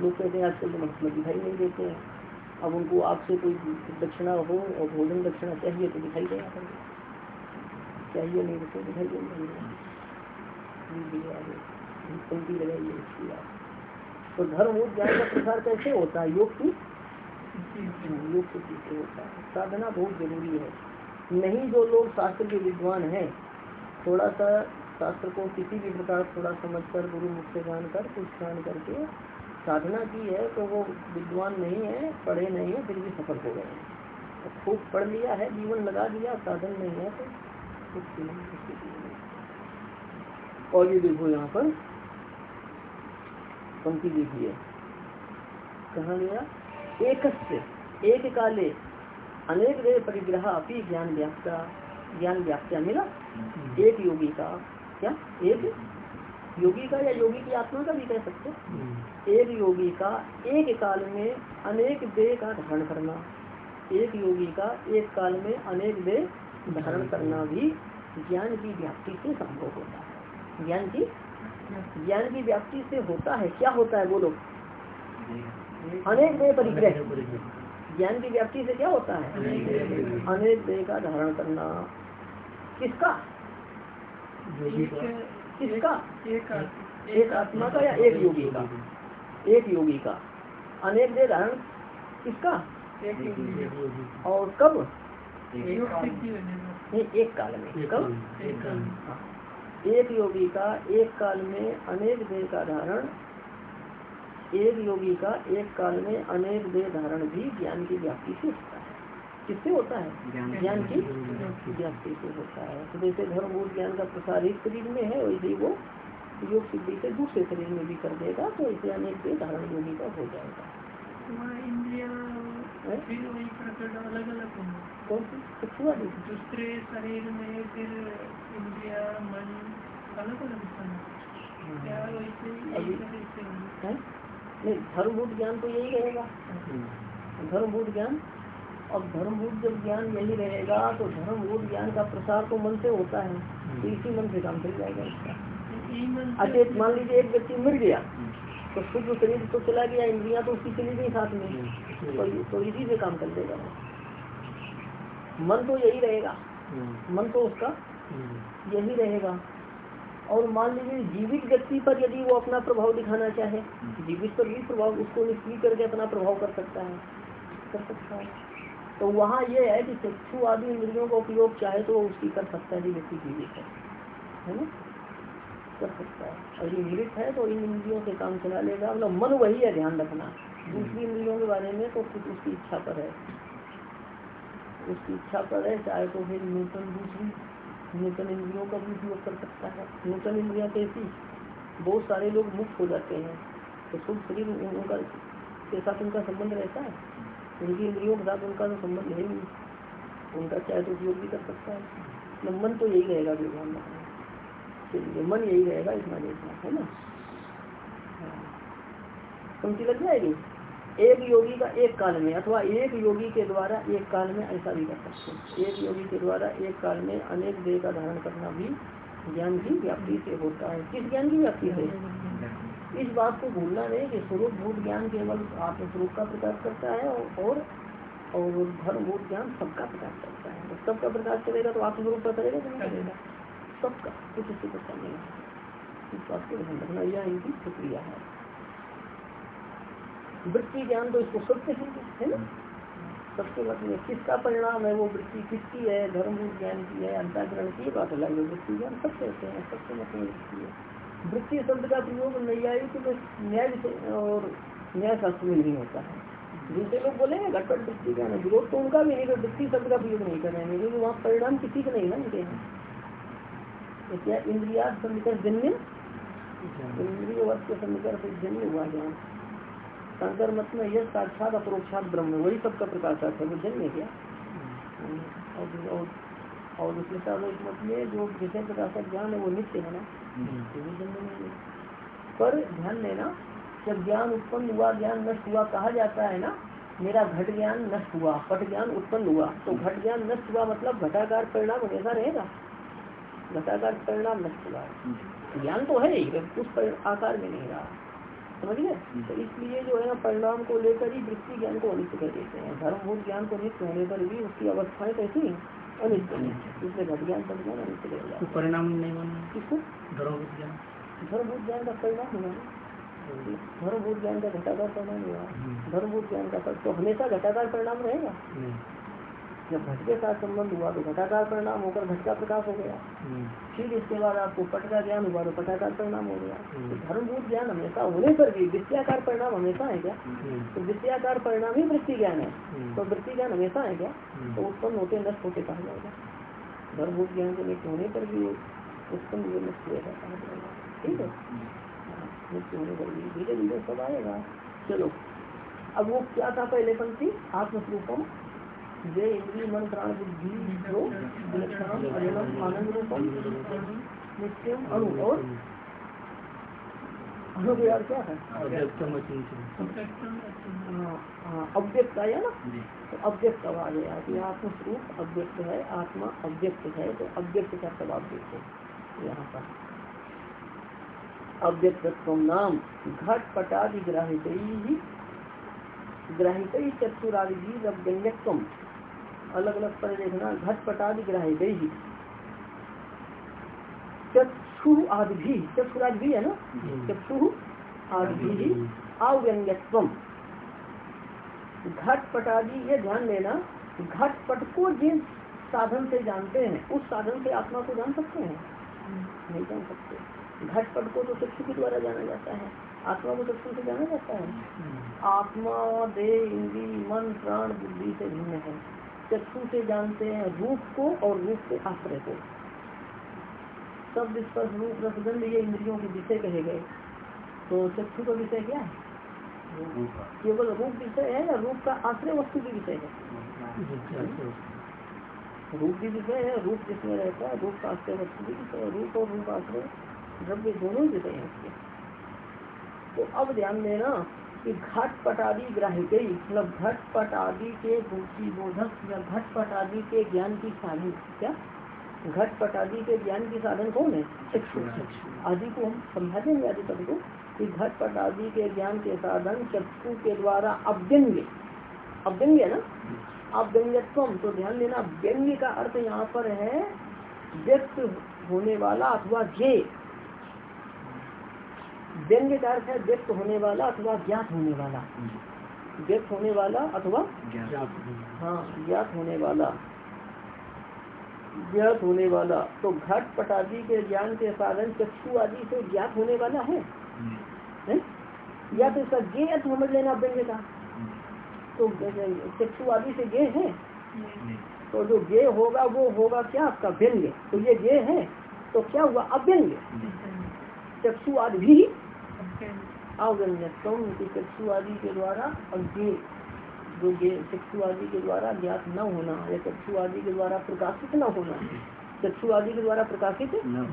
लोग कहते हैं, आजकल तो मतलब दिखाई नहीं देते हैं। अब उनको आपसे कोई दक्षिणा हो और भोजन दक्षिणा चाहिए तो दिखाई पड़ेगा। चाहिए नहीं तो दिखाई देना पंक्ति लगाइए इसकी आप तो धर्म ज्ञान का प्रसार कैसे होता है? योग की योग से पीछे होता है। साधना बहुत ज़रूरी है। नहीं जो लोग शास्त्र के विद्वान हैं, थोड़ा सा शास्त्र को किसी भी प्रकार थोड़ा समझकर, गुरु मुख से जानकर, कुछ जान करके साधना की है तो वो विद्वान नहीं है, पढ़े नहीं है, फिर भी सफल हो गए हैं। खूब पढ़ लिया है, जीवन लगा दिया, साधन नहीं है तो कुछ नहीं। और ये देखो यहाँ पर पंक्ति देखिए कहा गया एक एक काले अनेक वे परिग्रह अपनी ज्ञान व्याप्ता ज्ञान व्याप्त्या मिला। हम्म। एक योगी का क्या? एक योगी का या योगी की आत्मा का भी कह सकते हम्म। एक योगी का एक काल में अनेक देह का धारण करना एक योगी का एक काल में अनेक देह धारण करना भी ज्ञान की व्याप्ति से संभव होता है। ज्ञान की? ज्ञान की व्याप्ति से होता है। क्या होता है बोलो अनेक देह परिग्रह। ज्ञान की व्याप्ति से क्या होता है? अनेक देह का धारण करना। किसका? किसका? एक आत्मा। का या एक योगी का? एक योगी का। अनेक देह धारण किसका? और कब? एक काल में। कब? एक योगी का एक काल में अनेक देह का धारण एक योगी का एक काल में अनेक देह धारण भी ज्ञान की व्याप्ति से होता है। किससे होता है? ज्ञान की व्याप्ति से होता है। तो जैसे धर्म धर्मभूत ज्ञान का प्रसार एक शरीर में है वैसे वो योग सिद्धि से दूसरे शरीर में भी कर देगा तो इसे अनेक देह धारण योगी का हो जाएगा। इंद्रिया अलग अलग कौन सी? दूसरे शरीर में फिर इंद्रिया मन नहीं धर्मभूत ज्ञान तो यही रहेगा। धर्मभूत ज्ञान अब धर्मभूत जब ज्ञान यही रहेगा तो धर्मभूत ज्ञान का प्रसार तो मन से होता है। तो इसी मन से काम चल जाएगा इसका। अच्छा मान लीजिए एक व्यक्ति मिल गया तो शुद्ध शरीर तो चला गया इंद्रिया तो उसकी चली गई साथ में। तो, तो इसी से काम कर देगा मन तो यही रहेगा। हम्म। मन तो उसका हम्म। यही रहेगा। और मान लीजिए जीवित व्यक्ति पर यदि वो अपना प्रभाव दिखाना चाहे। जीवित पर भी प्रभाव, उसको निष्क्रिय करके अपना प्रभाव कर सकता है। कर सकता है। तो वहाँ ये है कि चक्षु आदि इंद्रियों का उपयोग चाहे तो उसकी कर सकता है व्यक्ति जीवित है। है ना? कर सकता है। और ये मृत है तो इन इंद्रियों से काम चला लेगा। मतलब मन वही है ध्यान रखना। दूसरी इंद्रियों के बारे में तो कुछ उसकी इच्छा पर है। उसकी इच्छा पर है, चाहे तो फिर नूतन दूसरी नूतन इंद्रियों का भी उपयोग कर सकता है। नूतन इंद्रिया कैसी बहुत सारे लोग मुक्त हो जाते हैं। तो शुभ शरीर उनका, के साथ उनका संबंध रहता है? उनकी इंद्रियों के साथ उनका तो संबंध है नहीं उनका चाहे तो उपयोग भी कर सकता है। मन तो यही रहेगा में चलिए, मन यही रहेगा इतना देखना है ना? हाँ। लग जाएगी? एक योगी का एक काल में, अथवा एक योगी के द्वारा एक काल में ऐसा भी कर सकते हैं। एक योगी के द्वारा एक काल में अनेक देह का धारण करना भी ज्ञान की व्याप्ति से होता है। किस ज्ञान की व्याप्ति से? इस बात को भूलना नहीं कि स्वरूप भूत ज्ञान केवल आत्मस्वरूप का प्रकाश करता है और और धर्म भूत ज्ञान सबका प्रकाश करता है। जब सबका प्रकाश करेगा तो आत्मस्वरूप का करेगा तो नहीं करेगा? सबका, कुछ इससे कुछ नहीं। इस बात को ध्यान रखना यह इनकी प्रक्रिया है। वृत्ति ज्ञान तो इसको कहेंगे है ना? सबके मत में किसका परिणाम है, वो वृत्ति किसकी है, धर्म ज्ञान की है, अंताकरण की बात अलग है, वृत्ति ज्ञान सब कहते हैं सबके मत में वृत्ति है। वृत्ति शब्द का प्रयोग न्यायिक न्याय और न्याय शास्त्र में नहीं होता है। दूसरे लोग बोलेंगे घटपट वृत्ति ज्ञान है। विरोध तो उनका भी नहीं तो वृत्ति शब्द का प्रयोग नहीं करेंगे क्योंकि वहाँ परिणाम किसी का नहीं ना उनके हैं। क्या इंद्रिया समीकर जन्य इंद्रिय वर्ष के समीकर से जन्य हुआ ज्ञान। शंकर मत में यह साक्षात अपरोक्षात ब्रह्म वही सबका प्रकाशक है वो जन्य क्या? और और दूसरे मत में जो विषय प्रकाशक ज्ञान है वो नित्य है ना? नहीं पर ध्यान देना जब ज्ञान उत्पन्न हुआ ज्ञान नष्ट हुआ कहा जाता है ना मेरा घट ज्ञान नष्ट हुआ पट ज्ञान उत्पन्न हुआ तो घट ज्ञान नष्ट हुआ मतलब घटाकार परिणाम हमेशा रहेगा? घटाकार परिणाम नष्ट हुआ। ज्ञान तो है ही उस आकार में नहीं रहा। समझ गए? तो इसलिए जो है ना परिणाम को लेकर ही वृत्ति ज्ञान को अनिष्ट कर देते हैं। धर्मभूत ज्ञान को नित्य होने पर भी उसकी अवस्थाएँ कैसी? अनिष्ट इसलिए घट ज्ञान पद ज्ञान अनिष्ट परिणाम नहीं मानना किसको? धर्मभूत ज्ञान। धर्मभूत ज्ञान का परिणाम हुआ धर्मभूत ज्ञान का घटाकार परिणाम हुआ धर्मभूत ज्ञान का तो हमेशा घटाकार परिणाम रहेगा। जब घट के साथ संबंध हुआ तो घटाकार परिणाम होकर घट का प्रकाश हो गया। फिर इसके बाद आपको पट का ज्ञान हुआ तो पटाकार परिणाम हो गया। तो धर्मभूत ज्ञान हमेशा होने पर भी विद्याकार परिणाम हमेशा है क्या? तो विद्याकार परिणाम ही वृत्ति ज्ञान है। तो वृत्ति ज्ञान हमेशा है क्या? तो उत्पन्न होते नष्ट होते कहा जाएगा? धर्मभूत ज्ञान के नित्य होने पर भी उत्पन्न हुए नष्ट हुए कहा जाएगा ठीक है? नित्य होने पर भी धीरे धीरे सब आएगा। चलो अब वो क्या था पहले पंक्ति? आत्मस्वरूपम। जय इंद्रिय मन प्राण बुद्धि जो विलक्षणम आनंद रूपम नित्यम अणु और अणु के यार क्या है? अव्यक्त आया ना? तो अव्यक्त अब आ गया कि आत्मस्वरूप अव्यक्त है आत्मा अव्यक्त है तो अव्यक्त का सब अव्यक्त है यहाँ पर। अव्यक्तत्व नाम घट पटादि ग्राहित ही ग्राहित चतुरादि अव्यंगत्व अलग अलग पर देखना घट पटादि ग्राहित चक्षु आदि भी चक्षुरादि भी है ना? चक्षु आदि भी अव्यंगत्व घट पटादि ये ध्यान देना घट पट को जिस साधन से जानते हैं उस साधन से आत्मा को जान सकते हैं? नहीं जान सकते। घट पट को तो चक्षु के द्वारा जाना जाता है। आत्मा को चक्षु से जाना जाता है। आत्मा देह इंद्री मन प्राण बुद्धि से भिन्न है। चक्षु से जानते हैं रूप को और रूप के आश्रय को। शब्द स्पर्श रूप रसगंध ये इंद्रियों के विषय कहे गए। तो चक्षु का विषय क्या है? केवल रूप विषय है या रूप का आश्रय वस्तु भी विषय है? रूप भी विषय है, रूप जिसमें रहता है, रूप का आश्रय वस्तु भी विषय रूप और रूप आश्रय द्रव्य दोनों विषय है उसके तो अब ध्यान देना कि घट पट आदि ग्राहिक मतलब घट पट आदि के बुद्धि बोधक या घट पट आदि के ज्ञान की साधन, क्या? घट पट आदि के ज्ञान की साधन कौन है? चक्षु। आदि को हम समझा आदि पद को कि घट पट आदि के ज्ञान के साधन चक्षु के द्वारा अव्यंग्य। अव्यंग्य ना? अव्यंग्यत्व तो ध्यान देना व्यंग्य का अर्थ यहाँ पर है व्यक्त होने वाला अथवा ज्ञ व्यंग्य का अर्थ है व्यक्त होने वाला अथवा ज्ञात होने वाला। व्यक्त होने वाला अथवा हाँ ज्ञात होने वाला। ज्ञात होने वाला। तो घट पटादी के ज्ञान के साधन चक्षु आदि से ज्ञात होने वाला है, है? या तो इसका गे अर्थ समझ लेना व्यंग्य का। तो चक्षु आदि से गे है। तो जो गे होगा वो होगा क्या? आपका व्यंग्य। तो ये गे है। तो क्या हुआ? अव्यंग्य। चक्षु आदि भी अव्यंग्यत्म चक्षु आदि के द्वारा अज्ञे जो चक्षु आदि के द्वारा ज्ञात न होना या चक्षु आदि के द्वारा प्रकाशित न होना चक्षु आदि के द्वारा प्रकाशित हाँ।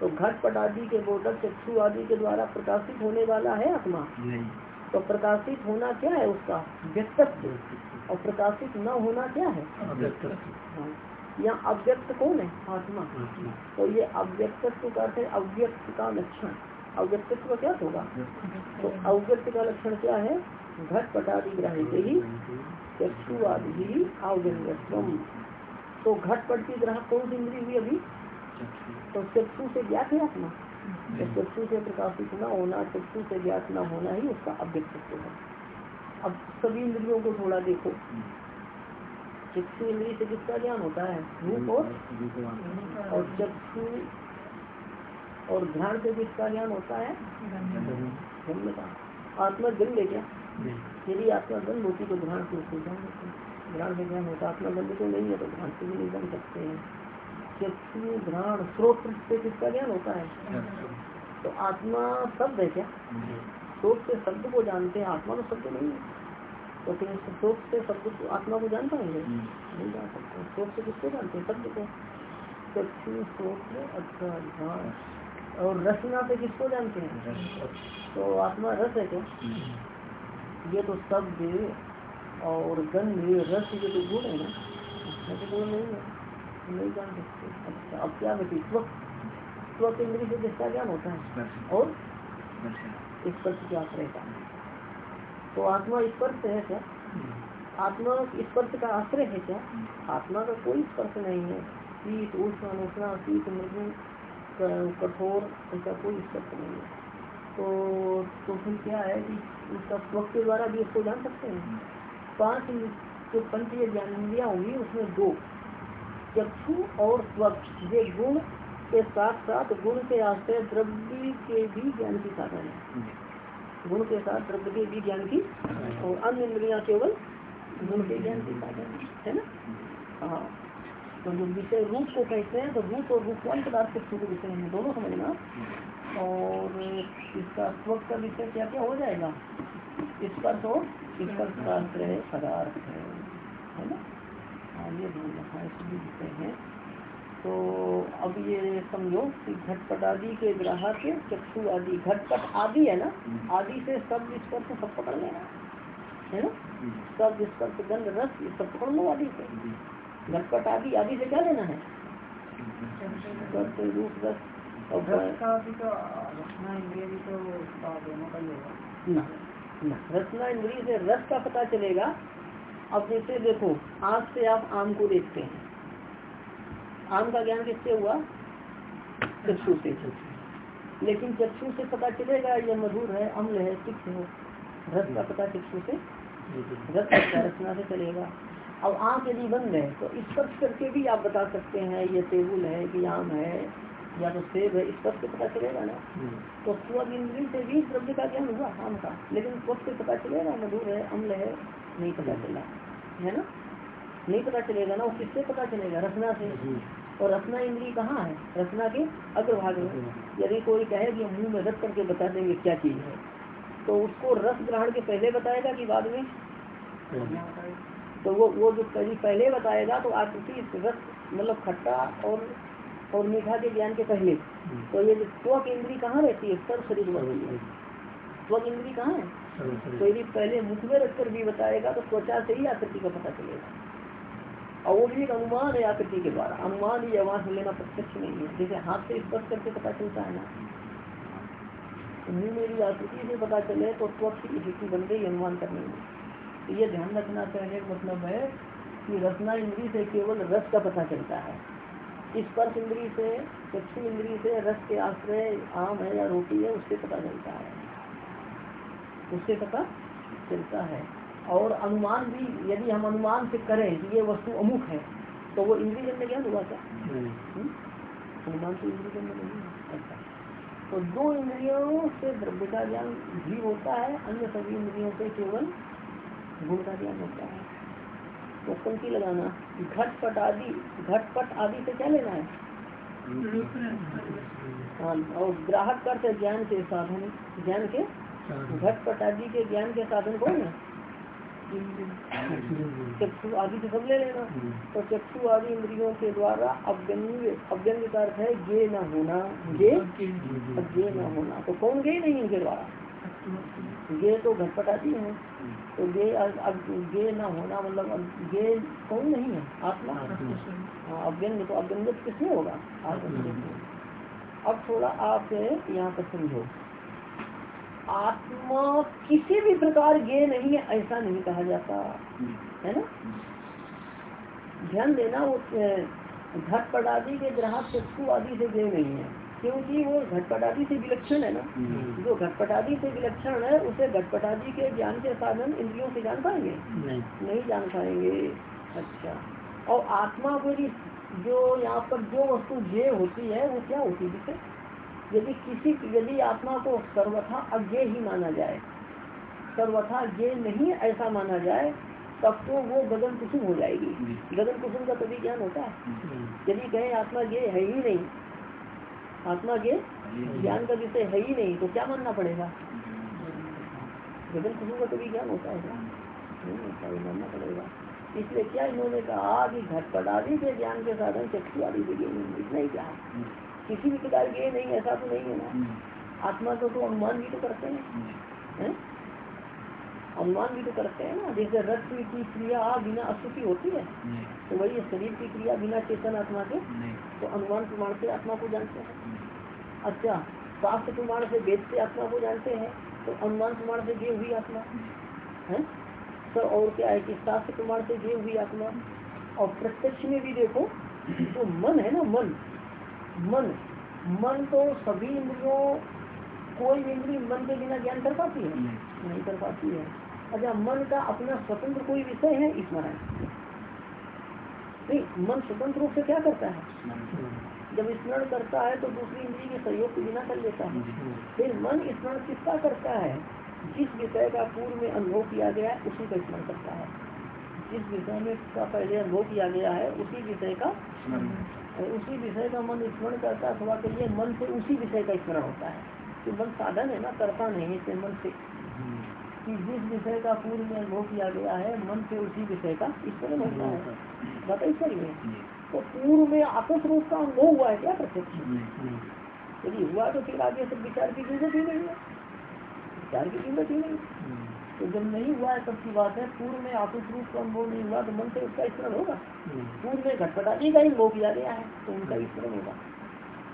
तो घट पट आदि के बोधक चक्षु आदि के द्वारा प्रकाशित होने वाला है आत्मा। तो प्रकाशित होना क्या है उसका? व्यक्तत्व। और प्रकाशित न होना क्या है? हाँ। यहाँ अव्यक्त कौन है? आत्मा। तो ये अव्यक्तत्व का अर्थ है अव्यक्त का लक्षण। अव्यक्तित्व का क्या होगा? तो अव्यक्त का लक्षण क्या है? घट पटादि ग्राही ही चक्षु आदि अव्यंगत्वम तो घट पट की ग्राहक कौन सी इंद्री हुई अभी? तो चक्षु से ज्ञात है आत्मा। तो चक्षु से प्रकाशित न होना, चक्षु से ज्ञात न होना ही उसका अव्यक्तित्व है। अब सभी इंद्रियों को थोड़ा देखो। चक्षु इंद्री से किसका ज्ञान होता है? रूप और चक्षु और ध्यान से किसका ज्ञान होता है। गंध का आत्मा गंध है क्या यदि आत्मा गंध होती तो ध्यान से उसको जान लेते ध्यान से ज्ञान होता आत्मा गंध तो नहीं है तो ध्यान से भी नहीं जान सकते हैं। चक्षु ध्यान स्रोत से किसका ज्ञान होता है? तो आत्मा शब्द है क्या? स्रोत से शब्द को जानते हैं आत्मा तो शब्द नहीं है। तो फिर स्रोत से शब्द आत्मा को जान पाएँगे नहीं जान सकते। स्रोत से किसको जानते हैं? शब्द को। चक्षु स्रोत अच्छा ध्यान और रसना से किसको जानते हैं? तो आत्मा रस है क्या? ये तो शब्द और गंध रस ये तो गुण है ना? तो गुण नहीं है। नहीं जान सकते। अच्छा अब क्या बची स्व स्व इंद्री से किसका ज्ञान होता है। और? स्पर्श क्या रहता है? तो आत्मा स्पर्श है क्या? आत्मा स्पर्श का आश्रय है क्या? आत्मा का कोई स्पर्श नहीं है। शीत उष्ण अनुष्णा शीत मृदु कठोर ऐसा कोई स्पर्श नहीं है। तो तो फिर क्या है कि उसका स्वच्छ के द्वारा भी इसको जान सकते हैं। पाँच जो पंच ज्ञान इंद्रिया होंगी, उसमें दो, चक्षु और स्वच्छ, ये गुण के साथ साथ गुण के आश्रय द्रव्य के भी ज्ञान की साधन है। गुण के साथ द्रव्य के भी ज्ञान की और अन्य इंद्रिया केवल गुण के ज्ञान की साधन है ना? हाँ। तो जो विषय रूप को कहते हैं तो रूप और रूपवान पदार्थ के विषय में दोनों समझना और इसका स्वच्छ का विषय क्या क्या हो जाएगा? स्पर्श और स्पर्श का है पदार्थ है है ना? हाँ ये ध्यान रखा सभी विषय है। तो अब ये समझो कि घटपट आदि के ग्राहक चक्षु आदि घटपट आदि है ना? आदि से सब स्पर्श सब पकड़ लेना है ना? सब स्पर्श गंध रस सब पकड़ लो आदि से। घटपट आदि आदि से क्या लेना है? रूप रस। और रसना इंद्रिय से रस का पता चलेगा। अब जैसे देखो आँख से आप आम को देखते हैं। आम का ज्ञान किससे हुआ? चक्षु से। लेकिन चक्षु से पता चलेगा यह मधुर है अम्ल है तिक्त है। रस का पता चक्षु से रस रचना से चलेगा। अब आम यदि बंद है। तो स्पर्श करके भी आप बता सकते हैं ये टेबुल है कि आम है या तो सेब है स्पर्श से पता चलेगा ना। तो स्व इंद्री से भी द्रव्य का ज्ञान हुआ आम का। लेकिन स्पर्श से पता चलेगा मधुर है अम्ल है नहीं पता चला। है ना? नहीं पता चलेगा ना वो किससे पता चलेगा? रचना से। और रसना इंद्री कहाँ है? रसना के अग्रभाग में। यदि कोई कहे कि मुँह में रस करके बता देंगे क्या चीज़ है तो उसको रस ग्रहण के पहले बताएगा कि बाद में? तो वो वो जो कभी पहले बताएगा तो आकृति रस मतलब खट्टा और और मीठा के ज्ञान के पहले। तो ये जो त्वक इंद्री कहाँ रहती है? सर्व शरीर में त्वक इंद्री कहाँ है? तो यदि पहले मुख में रखकर भी बताएगा तो त्वचा से ही आकृति का पता चलेगा। और वो भी एक अनुमान है आकृति के द्वारा। अनुमान ही आवाज़ लेना प्रत्यक्ष नहीं है। जैसे हाथ से स्पर्श करके पता चलता है ना। तो मुँह मेरी आकृति से पता चले तो त्वक की स्थिति बन गई अनुमान करने में। तो ये ध्यान रखना चाहिए मतलब है कि रसना इंद्री से केवल रस का पता चलता है। स्पर्श इंद्री से चक्षु इंद्री से रस के आश्रय आम है या रोटी है उससे पता चलता है। उससे पता चलता है। और अनुमान भी यदि हम अनुमान से करें कि ये वस्तु अमुख है तो वो इंद्रिय जन्म ज्ञान हुआ क्या हम्म? अनुमान तो इंद्रिय जन्म नहीं ऐसा तो दो इंद्रियों से द्रव्य का ज्ञान भी होता है अन्य सभी इंद्रियों से केवल गुण का ज्ञान होता है। तो पंक्ति लगाना, घटपट आदि घटपट आदि से क्या लेना है? हाँ और ग्राहक करते ज्ञान के साधन, ज्ञान के घटपट आदि के ज्ञान के साधन कौन है? चक्षु आदि से सब ले लेना। तो चक्षु आदि इंद्रियों के द्वारा अव्यंग अव्यंग का अर्थ है, गे न होना, गे गे न होना। तो कौन गे नहीं इनके द्वारा? गे तो घटपटाती है। तो गे अब गे ना होना मतलब अब गे कौन नहीं है? आत्मा। हाँ अव्यंग तो अव्यंग किसमें होगा? आत्मा अब थोड़ा आप यहाँ पर समझो। आत्मा किसी भी प्रकार गे नहीं है ऐसा नहीं कहा जाता। है ना? ध्यान देना वो घटपट आदि के ग्राहक चक्षु आदि से गे नहीं है। क्योंकि वो घटपटादी से विलक्षण है ना। हम्म। जो घटपटादी से विलक्षण है उसे घटपटादी के ज्ञान के साधन इंद्रियों से जान पाएँगे? नहीं। नहीं जान पाएँगे। अच्छा। और आत्मा को यदि जो यहाँ पर जो वस्तु जे होती है वो क्या होती है जिसे? यदि किसी यदि आत्मा को सर्वथा अज्ञे ही माना जाए सर्वथा अज्ञे नहीं ऐसा माना जाए तब तो वो गगन कुसुम हो जाएगी। गगन कुसुम का कभी ज्ञान होता है। हम्म। यदि कहें आत्मा ये है ही नहीं आत्मा के ज्ञान का विषय है ही नहीं तो क्या मानना पड़ेगा? गगन कुसुम का कभी ज्ञान होता है नहीं होता है मानना पड़ेगा। इसलिए क्या इन्होंने कहा कि घटपट आदि के ज्ञान के साधन चक्षु आदि के ज्ञान इतना ही कहा किसी भी प्रकार के नहीं ऐसा तो नहीं है ना। आत्मा को तो अनुमान भी तो करते हैं। हैं? अनुमान भी तो करते हैं ना। जैसे रक्त की क्रिया बिना अशुद्धि होती है तो वही शरीर की क्रिया बिना चेतन आत्मा के तो अनुमान प्रमाण से आत्मा को जानते हैं। अच्छा शास्त्र प्रमाण से वेद से आत्मा को जानते हैं तो अनुमान प्रमाण से जे हुई आत्मा। है? तो और क्या है कि शास्त्र प्रमाण से जे हुई आत्मा? और प्रत्यक्ष में भी देखो जो मन है ना मन। मन। मन तो सभी इंद्रियों कोई इंद्री मन के बिना ज्ञान कर पाती है? नहीं। कर पाती है। अच्छा मन का अपना स्वतंत्र कोई विषय है? स्मरण। नहीं मन स्वतंत्र रूप से क्या करता है? जब स्मरण करता है तो दूसरी इंद्री के सहयोग के बिना कर लेता है। फिर मन स्मरण किसका करता है? जिस विषय का पूर्व में अनुभव किया गया है उसी का स्मरण करता है। जिस विषय में का पहले अनुभव किया गया है उसी विषय का और उसी विषय का मन स्मरण करता है अथवा कहिए मन से उसी विषय का स्मरण होता है। कि मन साधन है ना करता नहीं है मन से। कि जिस विषय का पूर्व में अनुभव किया गया है मन से उसी विषय का स्मरण होता है। बताइए करिए तो पूर्व में आपस रूप का अनुभव हुआ है क्या प्रत्यक्ष? यदि हुआ तो फिर आगे सब विचार की ज़रूरत ही नहीं। है विचार की ज़रूरत ही नहीं। तो जब नहीं हुआ है तब की बात है पूर्व में आपस रूप का अनुभव नहीं हुआ तो मन से उसका स्मरण होगा। पूर्व में घटपटादी का ही अनुभव किया गया है तो उनका स्मरण होगा।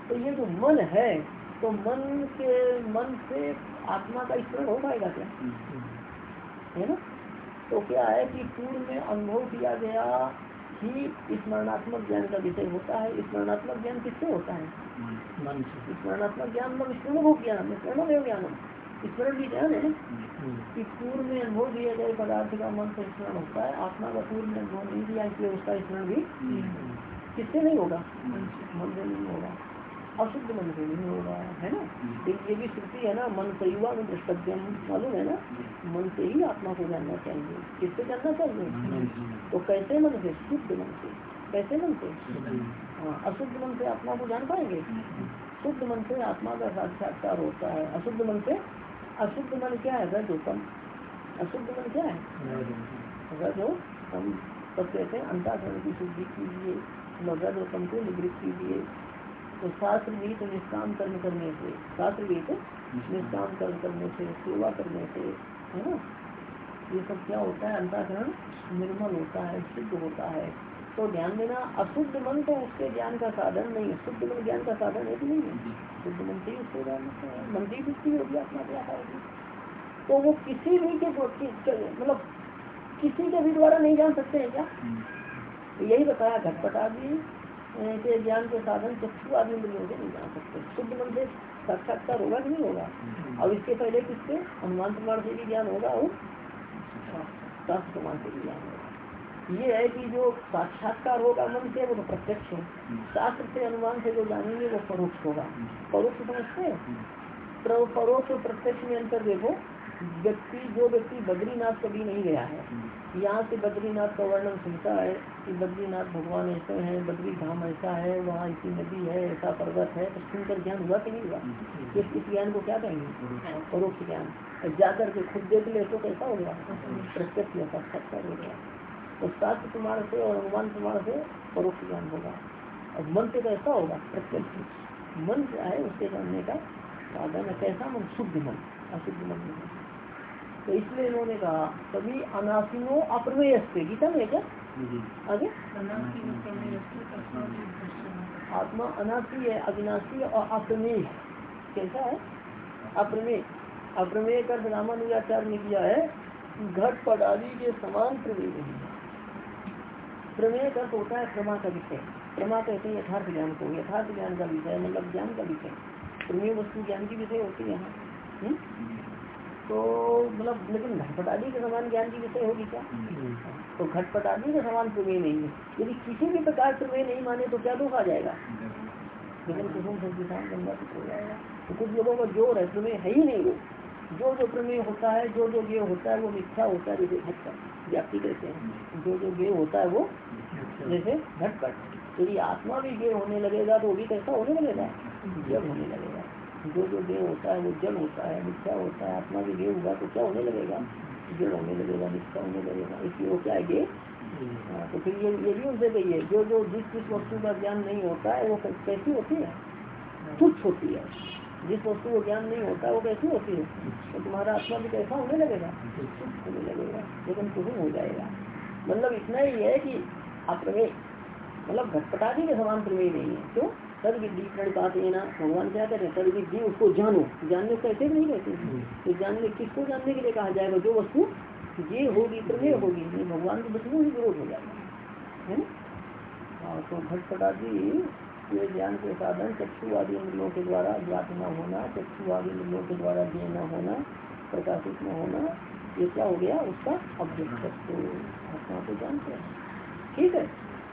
तो ये जो मन है तो मन के मन से आत्मा का स्मरण हो पाएगा क्या? है ना? तो क्या है कि पूर्व में अनुभव किया गया ही स्मरणात्मक ज्ञान का विषय होता है। स्मरणात्मक ज्ञान किससे होता है? स्मरणात्मक ज्ञान मतलब स्मरण हो ज्ञान स्मरण ज्ञान स्मरण भी ज्ञान है। कि पूर्व में अनुभव दिया गए पदार्थ का मन से स्मरण होता है। आत्मा का पूर्व में अनुभव नहीं दिया इसलिए उसका स्मरण भी किससे नहीं होगा? मन से नहीं होगा। अशुद्ध मन से नहीं होगा है ना? एक ये भी श्रुति है ना मन से युवा में दृष्टव्यम मालूम है ना? मन से ही आत्मा को जानना चाहिए। किससे जानना चाहिए? तो कैसे मन से? शुद्ध मन से। कैसे मन से? हाँ अशुद्ध मन से आत्मा को जान पाएँगे? शुद्ध मन से आत्मा का साक्षात्कार होता है। अशुद्ध मन से? अशुद्ध मन क्या है? रजोतम अशुद्ध मन क्या है? रजोतम सब कहते हैं अंताकरण की शुद्धि कीजिए रजोतम को निवृत्त कीजिए। तो शास्त्र विहित निष्काम कर्म करने से शास्त्र विहित निष्काम कर्म करने से सेवा करने से है ना? ये सब क्या होता है? अंताकरण निर्मल होता है शुद्ध होता है। तो ध्यान देना अशुद्ध मन तो उसके ज्ञान का साधन नहीं शुद्ध मन ज्ञान का साधन है कि नहीं है? शुद्ध मन से ही उसको ज्ञान मन की वृत्ति होगी आत्मा क्या होगी। तो वो किसी भी के मतलब किसी के भी द्वारा नहीं जान सकते हैं क्या? तो यही बताया घटपट आदि के ज्ञान के साधन चक्षु आदि इंद्रियों से नहीं जान सकते। शुद्ध मन से साक्षात्कार होगा कि नहीं होगा। और इसके पहले किससे अनुमान प्रमाण से भी ज्ञान होगा और शास्त्र प्रमाण से भी ज्ञान होगा। ये है कि जो साक्षात्कार होगा मन से वो तो प्रत्यक्ष है। शास्त्र से अनुमान से जो जानेंगे वो परोक्ष होगा। परोक्ष समझते हैं? परोक्ष और प्रत्यक्ष में अंतर देखो। व्यक्ति, जो व्यक्ति बद्रीनाथ कभी नहीं गया है, यहाँ से बद्रीनाथ का वर्णन सुनता है कि बद्रीनाथ भगवान ऐसे हैं बद्री धाम ऐसा है, वहाँ ऐसी नदी है, ऐसा पर्वत है तो सुनकर ज्ञान हुआ कि नहीं हुआ? इस ज्ञान को क्या कहेंगे? परोक्ष ज्ञान। जाकर के खुद देख ले तो कैसा हो गया? प्रत्यक्ष या साक्षात्कार हो गया। तो शास्त्र प्रमाण से और अनुमान प्रमाण से परोक्ष ज्ञान होगा। और मन से कैसा होगा, प्रत्यक्ष। मन क्या है, उसके जानने का साधन है। कैसा मन? शुद्ध मन। अशुद्ध मन नहीं तो इसलिए इन्होंने कहा सभी अनासिनो अप्रमेय गीता में क्या? आगे? आत्मा अनासी है अविनाशी और अप्रमेय। कैसा है? अप्रमेय। अप्रमेय का रामानुजाचार्य ने किया है घट पट आदि के समान प्रमेय नहीं प्रमेय का होता है प्रमा का विषय। प्रमा कहते हैं यथार्थ ज्ञान को। यथार्थ ज्ञान का विषय मतलब ज्ञान का विषय। प्रमेय वस्तु ज्ञान की विषय होती है यहाँ। हम्म? तो मतलब लेकिन घटपटादी के समान, ज्ञान की विषय होगी क्या? तो घटपटादी के समान प्रमेय नहीं है। यदि किसी भी प्रकार प्रमेय नहीं माने तो क्या दुख आ जाएगा? लेकिन कुसुम किसान गंगा हो जाएगा। तो कुछ लोगों का ज़ोर है प्रमेय है ही नहीं वो। जो जो प्रमेय होता है, जो जो ये होता है, वो मिथ्या होता है, जैसे घटपट। व्याप्ति कहते हैं। जो जो गे होता है, वो जैसे घटपट। यदि आत्मा भी गे होने लगेगा तो वो भी कैसा होने लगेगा? जब होने लगेगा। जो जो गे होता है वो जल होता है मिथ्या होता है आत्मा भी गे होगा तो क्या होने लगेगा? जल होने लगेगा मिथ्या होने लगेगा। इसलिए वो क्या है हाँ, तो फिर ये ये भी उनसे कहिए जो जो जिस जिस वस्तु का ज्ञान नहीं होता है वो कैसी होती है? तुच्छ होती है। जिस वस्तु को ज्ञान नहीं होता वो कैसी होती है? तो तुम्हारा आत्मा भी कैसा होने लगेगा? होने लगेगा लेकिन कुछ हो जाएगा। मतलब इतना ही है कि अप्रमेय मतलब घटपटादी के समान प्रमेय नहीं है। क्यों? तद विधि प्रणिपात ना भगवान क्या करें हैं तद विधि उसको जानो। जानने को कैसे नहीं कहते तो जानने किसको जानने के लिए कहा जाएगा? जो वस्तु ये होगी प्रमेय होगी नहीं भगवान के वस्तु ही विरोध हो जाएगा। है ना? तो घटपटादी ये ज्ञान के साधन चक्षु आदि इंद्रियों के द्वारा ज्ञात न होना चक्षु आदि इंद्रियों के द्वारा ज्ञ न होना प्रकाशित न होना ये क्या हो गया? उसका अभ्यक्त आत्मा को जानते हैं। ठीक है?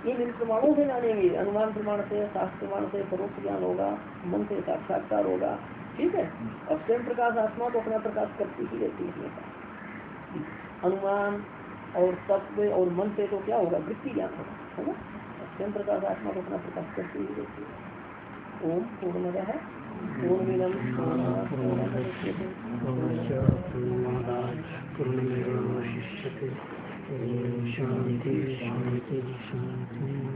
इन इन प्रमाणों से जानेंगे अनुमान प्रमाण से शास्त्र प्रमाण से परोक्ष ज्ञान होगा मन से साक्षात्कार होगा ठीक है और स्वयं प्रकाश आत्मा को अपना प्रकाश करती ही रहती है अनुमान और तत्व और मन से तो क्या होगा वृत्ति ज्ञान होगा है ना स्वयं प्रकाश आत्मा को अपना प्रकाश करती ही रहती है ओम पूर्ण है पूर्णमिदम पूर्णमेव शिष्यते शांति शांति शांति